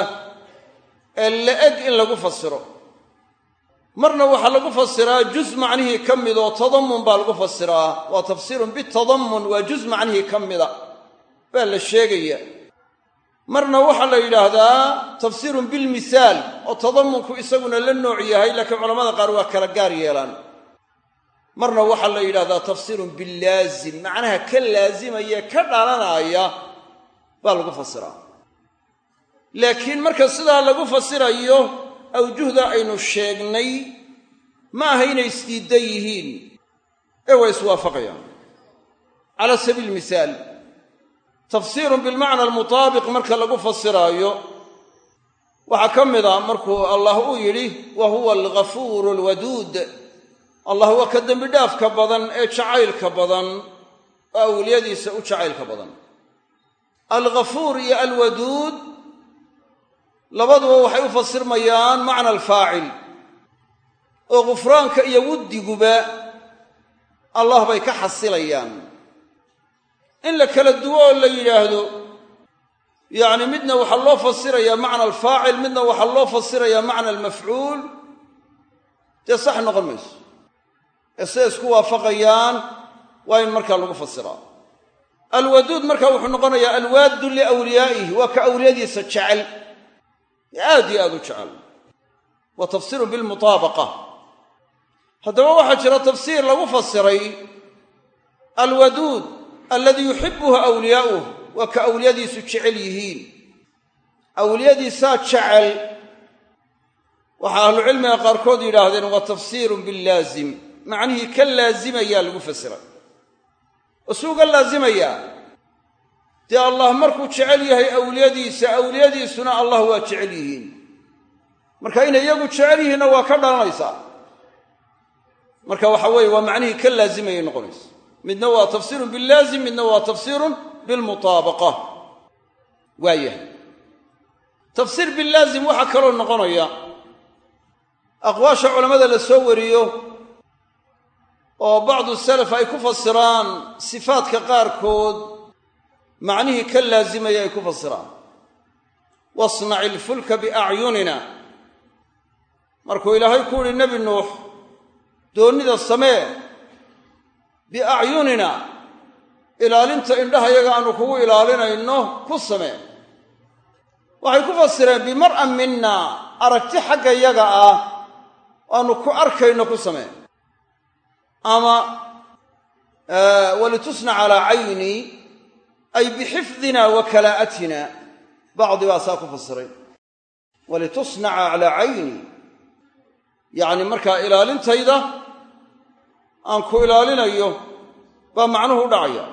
ee la-eg in lagu fasiro marna waxaa lagu fasiraa juz macnihii ka mid oo tadammun baa lagu fasiraa waa tafsiirun bitadammun waa juz macnihii ka mida baa la sheegaya. Marna waxaa la yidhaahdaa tafsiirun bilmisaal oo tadammunku isaguna la nooc yahay laakiin culamada qaar waa kala gaar yeelaan marna waxaa la yidhahdaa tafsiirun billaazim macnaha ka laasimaya ka dhalanaya baa lagu fasiraa. Laakiin marka sidaa lagu fasirayo awjuhda aynu sheegnay ma aha inay isdiiddan yihiin. Ee waa iswaafaqayaan. Cala sabiili misaal tafsiirun bilmacna almutaabiq marka lagu fasiraayo waxaa ka mid a markuu allah uu yidhi wa huwa alghafuuru alwaduud allah waa ka dembidhaafka badan ee jacaylka badan oo awliyadiisa u jacaylka badan. Alghafuur iyo alwaduud labaduba waxay u fasirmayaan macna alfaacil. Oo ghufraanka iyo wuddiguba allah bay ka xasilayaan. In la kala duwo oo la yidhaahdo yacni midna waxaa loo fasirayaa macna alfaacil midna waxaa loo fasirayaa macna almafcuul dee sax noqon mayso ee isku waafaqayaan waa in markaa lagu fasiraa alwaduud marka wuxuu noqonayaa alwaaddu liawliyaa'ihi waa ka awliyadiisa jecel. Aad iyo aad u jecel. Wa tafsiru bilmutaabaqa haddaba waxaa jira tafsiir lagu fasiray alwaduud aladii yuxibuhu awliyaa'uh waa ka awliyadiisu jecel yihiin. Awliyadiisaa jecel waxaa ahlucilmiga qaarkood yidhaahdeen waa tafsiirun billaazim macnihii ka laazimayaa lagu fasiray oo suu uga laazimayaa dee allah markuu jecel yahay awliyadiisa awliyadiisuna allah waa jecel yihiin. Marka inay iyagu jecel yihiinna waa ka dhalanaysaa marka waxa weeye waa macnihii ka laazimayay noqonaysa midna waa tafsiirun billaazim midna waa tafsiirun bilmutaabaqa. Waayahay tafsiir billaazim waxaa kaloo noqonaya. Aqwaasha culammada la soo wariyo oo bacdu salaf ay ku fasiraan sifaadka qaarkood macnihii ka laazimaya ay ku fasiraan. Wasnaci ilfulka biacyunina. Markuu ilaahay ku uhi nebi nuux doonnida samee biacyunina ilaalinta indhahayaga aanu kugu ilaalinayno ku samee. Waxay ku fasireen bimar'an minna aragti xagga yaga ah aanu ku arkayno ku samee ama walitusna calaa cayni ay bixifdina wa kalaa'atina bacdi baa saa ku fasiray. Walitusnaca calaa cayni. Yacni markaa ilaalintayda aan ku ilaalinayo baa macnuhu u dhacaya.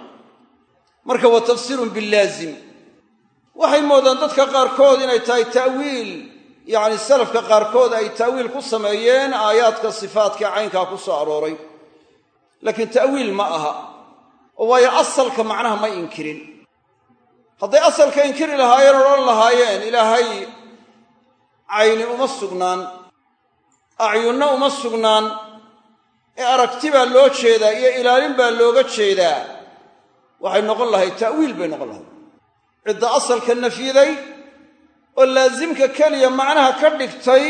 Marka waa tafsiirun billaazim. Waxay moodaan dadka qaarkood inay tahay ta'wiil. Yacni salafka qaarkood ay ta'wiil ku sameeyeen aayaadka sifaadka caynkaa ku soo arooray laakiin ta'wiil ma aha oo waayo asalka macnaha ma inkirin. Hadday asalka inkiri lahaayeen odhan lahaayeen ilaahay cayni uma sugnaan acyunna uma sugnaan ee aragti baa loo jeedaa iyo ilaalin baa looga jeedaa waxay noqon lahayd ta'wiil bay noqon lahayd. Cidda asalka nafyiday oo laasimka keliya macnaha ka dhigtay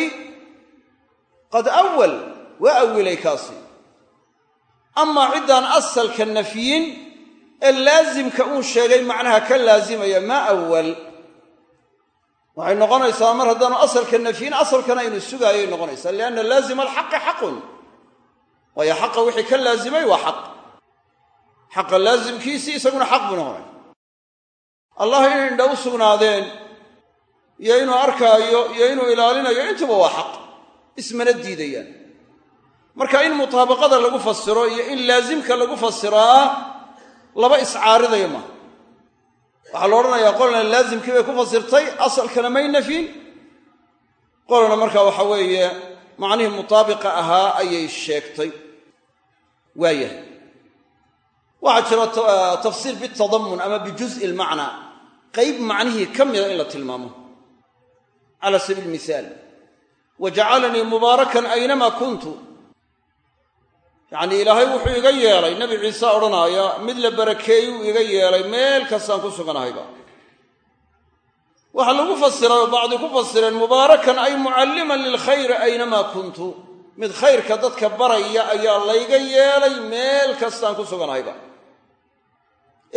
qad awal waa awilay kaasi amaa ciddaan asalka nafyin ee laasimka uun sheegay macnaha ka laasimaya maa awal waxay noqonaysaa mar haddaanu asalka nafyin asalkana aynu sugaayay noqonaysaa lianna laazima alxaqi xaqun. Waayo xaqa wixii ka laasimay waa xaq. Xaqa laasimkiisii isaguna xaq buu noqonay. Allah inay indha u sugnaadeen iyo inuu arkaayo iyo inuu ilaalinayo intuba waa xaq. Ismana diidayaan marka in mutaabaqada lagu fasiro iyo in laasimka lagu fasiraa laba iscaaridaya maaha waxaa la odhanayaa qolna laasimkii bay ku fasirtay asalkana may nafyin qolna marka waxa weeye macnihii mutaabiqa ahaa ayay sheegtay. Waayahay waxaa jira tafsiir bitadamun ama bijuz'i ilmacnaa qayb macnihii ka mida in la tilmaamo. Cala sabiili mihaal wa jacalanii mubaarakan aynamaa kuntu yacnii ilaahay wuxuu iga yeelay nebi ciise odhanaaya mid la barakeeyuu iga yeelay meel kastaan ku suganahayba. Waxaa lagu fasiray oo bacdi ku fasireen mubaarakan ay mucalliman lilkhayri aynamaa kuntu. Mid khayrka dadka baraya ayaa layga yeelay meel kastaan ku suganahayba.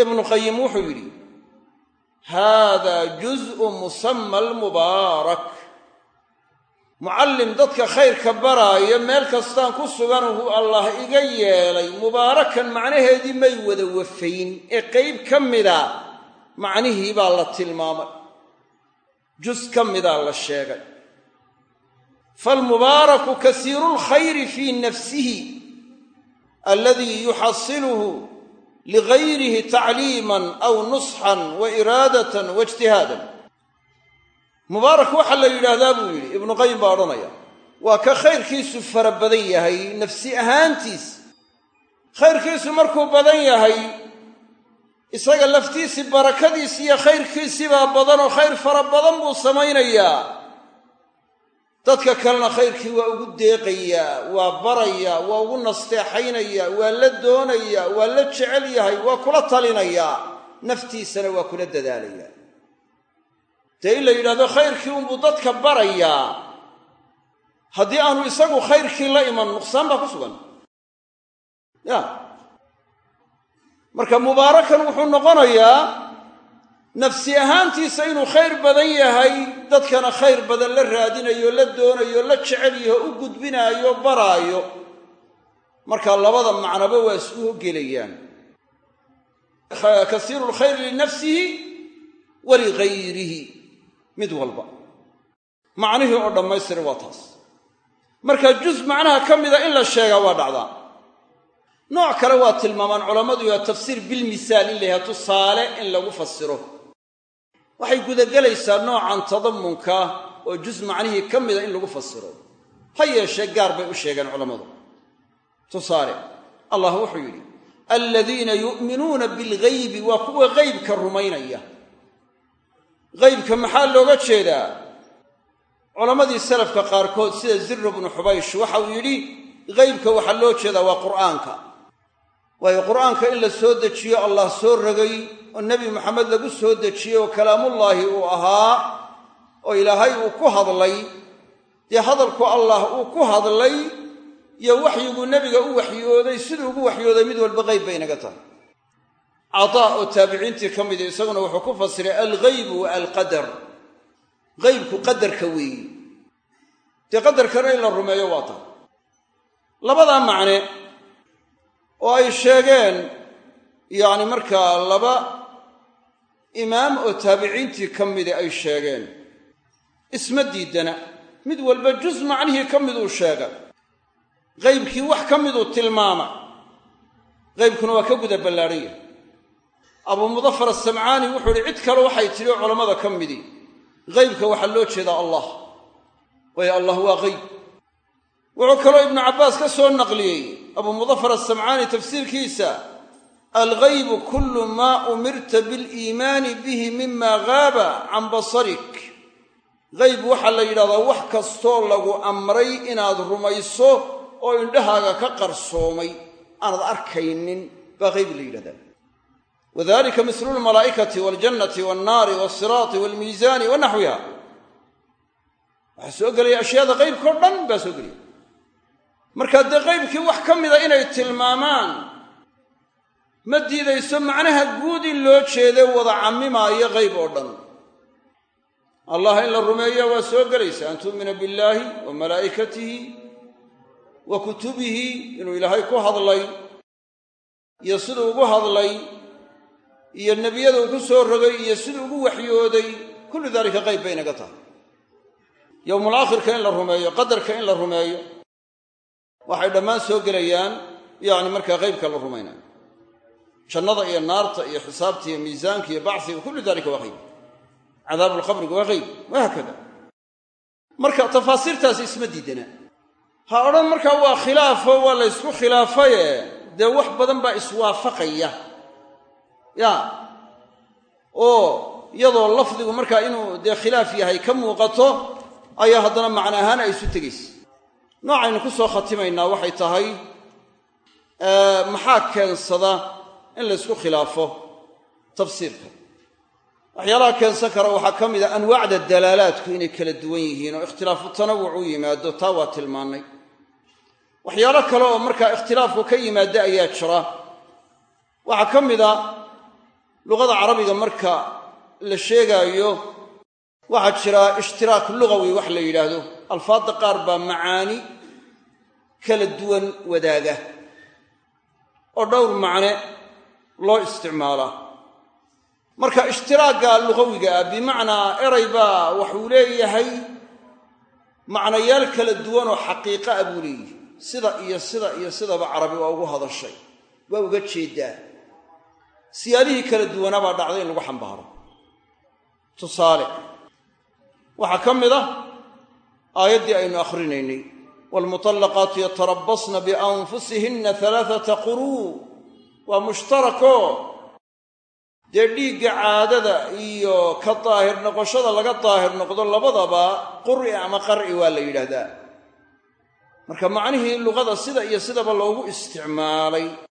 Ibnu qayim wuxuu yidhi haada juz'u musama almubaarak mucallim dadka khayrka baraaya meel kastaan ku suganuhu allah iga yeelay. Mubaarakan macnaheedii may wada wafayn ee qayb ka mida macnihii baa la tilmaamay. Jus ka midaa la sheegay. Faalmubaaraku kasiiru lkhayri fii nafsihi aladii yuxasiluhu ligayrihi tacliiman aw nusxan wa iraadatan wa ijtihaadan mubaarak waxaa la yidhaahdaa buu yidhi ibnu qayim baa odhanaya. Waa ka khayrkiisu fara badan yahay nafsi ahaantiis. Khayrkiisu markuu badan yahay isaga laftiisii barakadiisi iyo khayrkiisibaa badan oo khayr fara badan buu samaynayaa. Dadka kalena khayrkii waa ugu deeqayaa waa barayaa waa ugu nasteexaynayaa waa la doonayaa waa la jecel yahay waa kula talinayaa. Naftiisana waa kula dadaalayaa dee in la yidhahdo khayrkii unbuu dadka barayaa. Haddii aanu isagu khayrkii la iman nuqsaan baa ku sugan. Ya. Marka mubaarakan wuxuu noqonayaa nafsi ahaantiisa inuu khayr badan yahay dadkana khayr badan la raadinayo la doonayo la jecel yaho u gudbinaayo baraayo. Marka labada macnoba waa isku hogelayaan kasiiru lkhayri linafsihi wa ligayrihi mid walba. Macnihii oo dhammaystiran waa taas. Marka juz macnaha ka mida in la sheegaa waa dhacdaa. Nooc kale waa tilmaamaan culammadu yaa tafsiir bilmisaal in la yahay tusaale in lagu fasiro waxay gudagelaysaa noocan tadammunka oo juz macnihii ka mida in lagu fasiro ha yeeshee gaar bay u sheegeen culammadu. Tusaale allah wuxuu yidhi aladiina yu'minuuna bilghaybi waa kuwa ghaybka rumaynaya ghaybka maxaa looga jeedaa? Culammadii salafka qaarkood sida zirr bnu xubaysh waxa uu yidhi ghaybka waxaa loo jeedaa waa qur'aanka. Waayo qur'aanka in la soo dejiyo allah soo rogay oo nebi maxamed lagu soo dejiyey oo kalaamullaahi uu ahaa oo ilaahay uu ku hadlay dee hadalku allah uu ku hadlay iyo waxyiguu nebiga u waxyooday siduu ugu waxyooday mid walba qayb bay inaga tahay cataa oo taabiciintii ka midi isaguna wuxuu ku fasiray alghaybu alqadar. Haybku qadarka weeyi. Dee qadarkana in la rumeeyo waa tahay labadaa macne oo ay sheegeen yacni markaa laba imaam oo taabiciintii ka midi ay sheegeen. Isma diidana mid walba juz macnihii ka miduu sheega. Qaybkii wax ka miduu tilmaama. Qaybkuna waa ka guda ballaadhan abuu mudafar asamcaani wuxuu ihi cid kale waxay tidhi oo culammada ka midi qaybka waxaa loo jeedaa allah. Waayo allah waa qayb wuxuu kaloo ibnu cabbaas ka soo naqliyey abuu mudafar asamcaani tafsiirkiisa alghaybu kullu maa umirta biliimaani bihi mima gaaba can basarik. Hayb waxaa la yidhahdaa wax kastoo lagu amray inaad rumayso oo indhahaaga ka qarsoomay. Aanad arkaynin baa hayb la yidhahdaa wadalika mislu lmalaa'ikati waljannati walnaari walsiraati walmiisaani wa naxwiha waxaa soo gelaya ashyaada qaybkao dhan baa soo gelaya markaa dee qaybkii wax ka mida inay tilmaamaan ma diidayso macnaha guud in loo jeede wada cammimaayo qayb oo dhan allah in la rumeeya waa soo gelaysa an tu'mina billaahi wa malaa'ikatihi wa kutubihi inuu ilaahay ku hadlay iyo siduu ugu hadlay iyo nebiyada uu ku soo rogay iyo siduu ugu waxyooday kullu daalika qayb bay inaga tahay. Yowmul aakhirka in la rumeeyo qadarka in la rumeeyo waxay dhammaan soo gelayaan yacni markaa qaybka la rumaynayo. Jannada iyo naarta iyo xisaabta iyo miisaanka iyo bacsiga kullu daalika waa qayb. Cadaabulqabriga waa qayb wahaakada marka tafaasiirtaasi isma diidana. Ha odhan markaa waa khilaafo waa la ysku khilaafaye dee wax badan baa iswaafaqaya ya. Oo iyadoo lafdigu markaa inuu dee khilaaf yahay ka muuqato ayaa haddana macno ahaan ay isu tegaysa noocaynu ku soo khatimaynaa waxay tahay maxaa keensada in la ysku khilaafo tafsiirka? Waxyaalaha keensan kara waxaa ka mid a anwaacda dalaalaadku inay kala duwan yihiin oo ikhtilaafu tanawuc u yimaado taa waa tilmaannay. Waxyaalo kale oo markaa ikhtilaafku ka yimaada ayaa jira. Waxaa ka mid a luqada carabiga marka la sheegaayo waxaa jira ishtiraak lugawi wax la yidhaahdo. Alfaadda qaar baa macaani kala duwan wadaaga. Oo dhowr macne loo isticmaalaa marka ishtiraagga lugawiga ah bimacnaa eray baa waxuu leeyahay macnayaal kala duwan oo xaqiiqa ah buu leeyahay. Sida iyo sida iyo sidaba carabi waa ugu hadashay. Waa uga jeedaa siyaalihii kala duwanaa baa dhacday in lagu xambaaro. Tusaale waxaa ka mid ah aayaddii aynu akhrinaynay waalmutallaqaatu yatarabasna bianfusihinna alaaata quruu waa mushtarako. Dee dhiigga caadada iyo ka daahir noqoshada laga daahir noqdo labadaba qur'i ama qar'i waa la yidhaahdaa. Marka macnihii luqada sida iyo sidaba loogu isticmaalay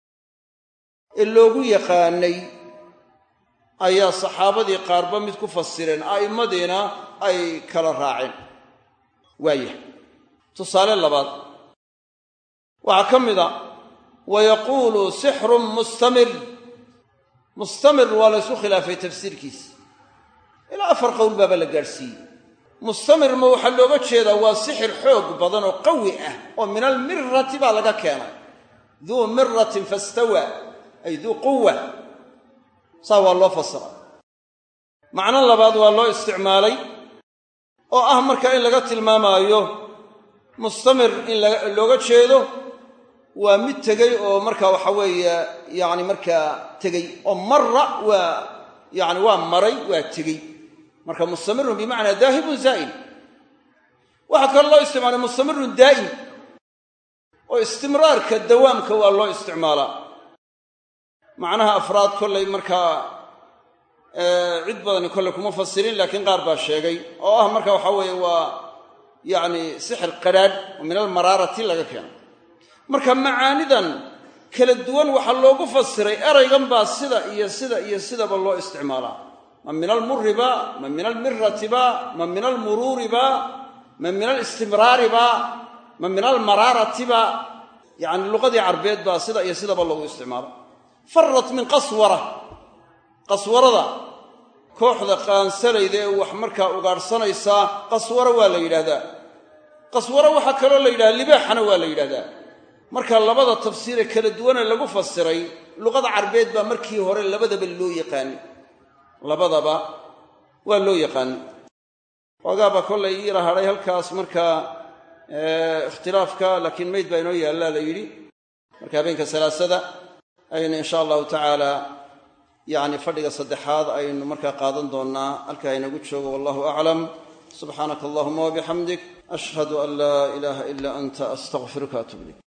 ee loogu yaqaanay ayaa saxaabadii qaarba mid ku fasireen a'immadiina ay kala raaceen. Waayah tusaale labaad. Waxaa ka mid a wa yaquulu sixrun mustamir. Mustamir waa laysu khilaafay tafsiirkiisa. Ilaa afar qowl baaba la gaadhsiiyey. Mustamir ma waxaa looga jeedaa waa sixir xoog badan oo qawi ah oo min almirati baa laga keenay. Duu miratin fastawa ay duu quwa saa waa loo fasira. Macno labaad waa loo isticmaalay oo ah marka in laga tilmaamaayo mustamir in looga jeedo waa mid tegey oo marka waxa weeye yacni markaa tegey oo marra waa yacni waa maray waa tegey. Marka mustamirun bimacnaa daahibun zaa'il waxaa kaloo loo isticmaalay mustamirun daa'im oo istimraarka dawaamka waa loo isticmaalaa macnaha afraad kollay markaa cid badani kollay kuma fasirin laakiin qaar baa sheegay. Oo ah marka waxaa weeye waa yacni sixir qadhaadh oo min almaraarati laga keenay marka macaanidan kala duwan waxaa loogu fasiray eraygan baa sida iyo sida iyo sidaba loo isticmaalaa. Ma min almuriba ma min almiratiba ma min almuruuriba ma min alistimraariba ma min almaraaratiba yacni luqadii carbeed baa sida iyo sidaba loogu isticmaala farat min qaswara. Qaswarada kooxda qaansalayda ee wax markaa ugaadhsanaysaa qaswaro waa la yidhaahdaa. Qaswaro waxaa kaloo la yidhahdaa libaaxana waa la yidhahdaa marka labada tafsiire kala duwane lagu fasiray luqada carbeed baa markii hore labadaba loo yaqaani. Labadaba waa loo yaqaani. Xoogaaba kollay iila hadhay halkaas markaa ikhtilaafka laakiin mayd baa inoo yaallaa la yidhi. Marka habeenka salaasada aynu insha allahu tacaala yacni fadhiga saddexaad aynu markaa qaadan doonnaa halkaa inagu joogo wallahu aclam. Subxaanaka allahuma wabixamdik ashhadu an laa ilaaha ila anta astaqfiruka atub ilayk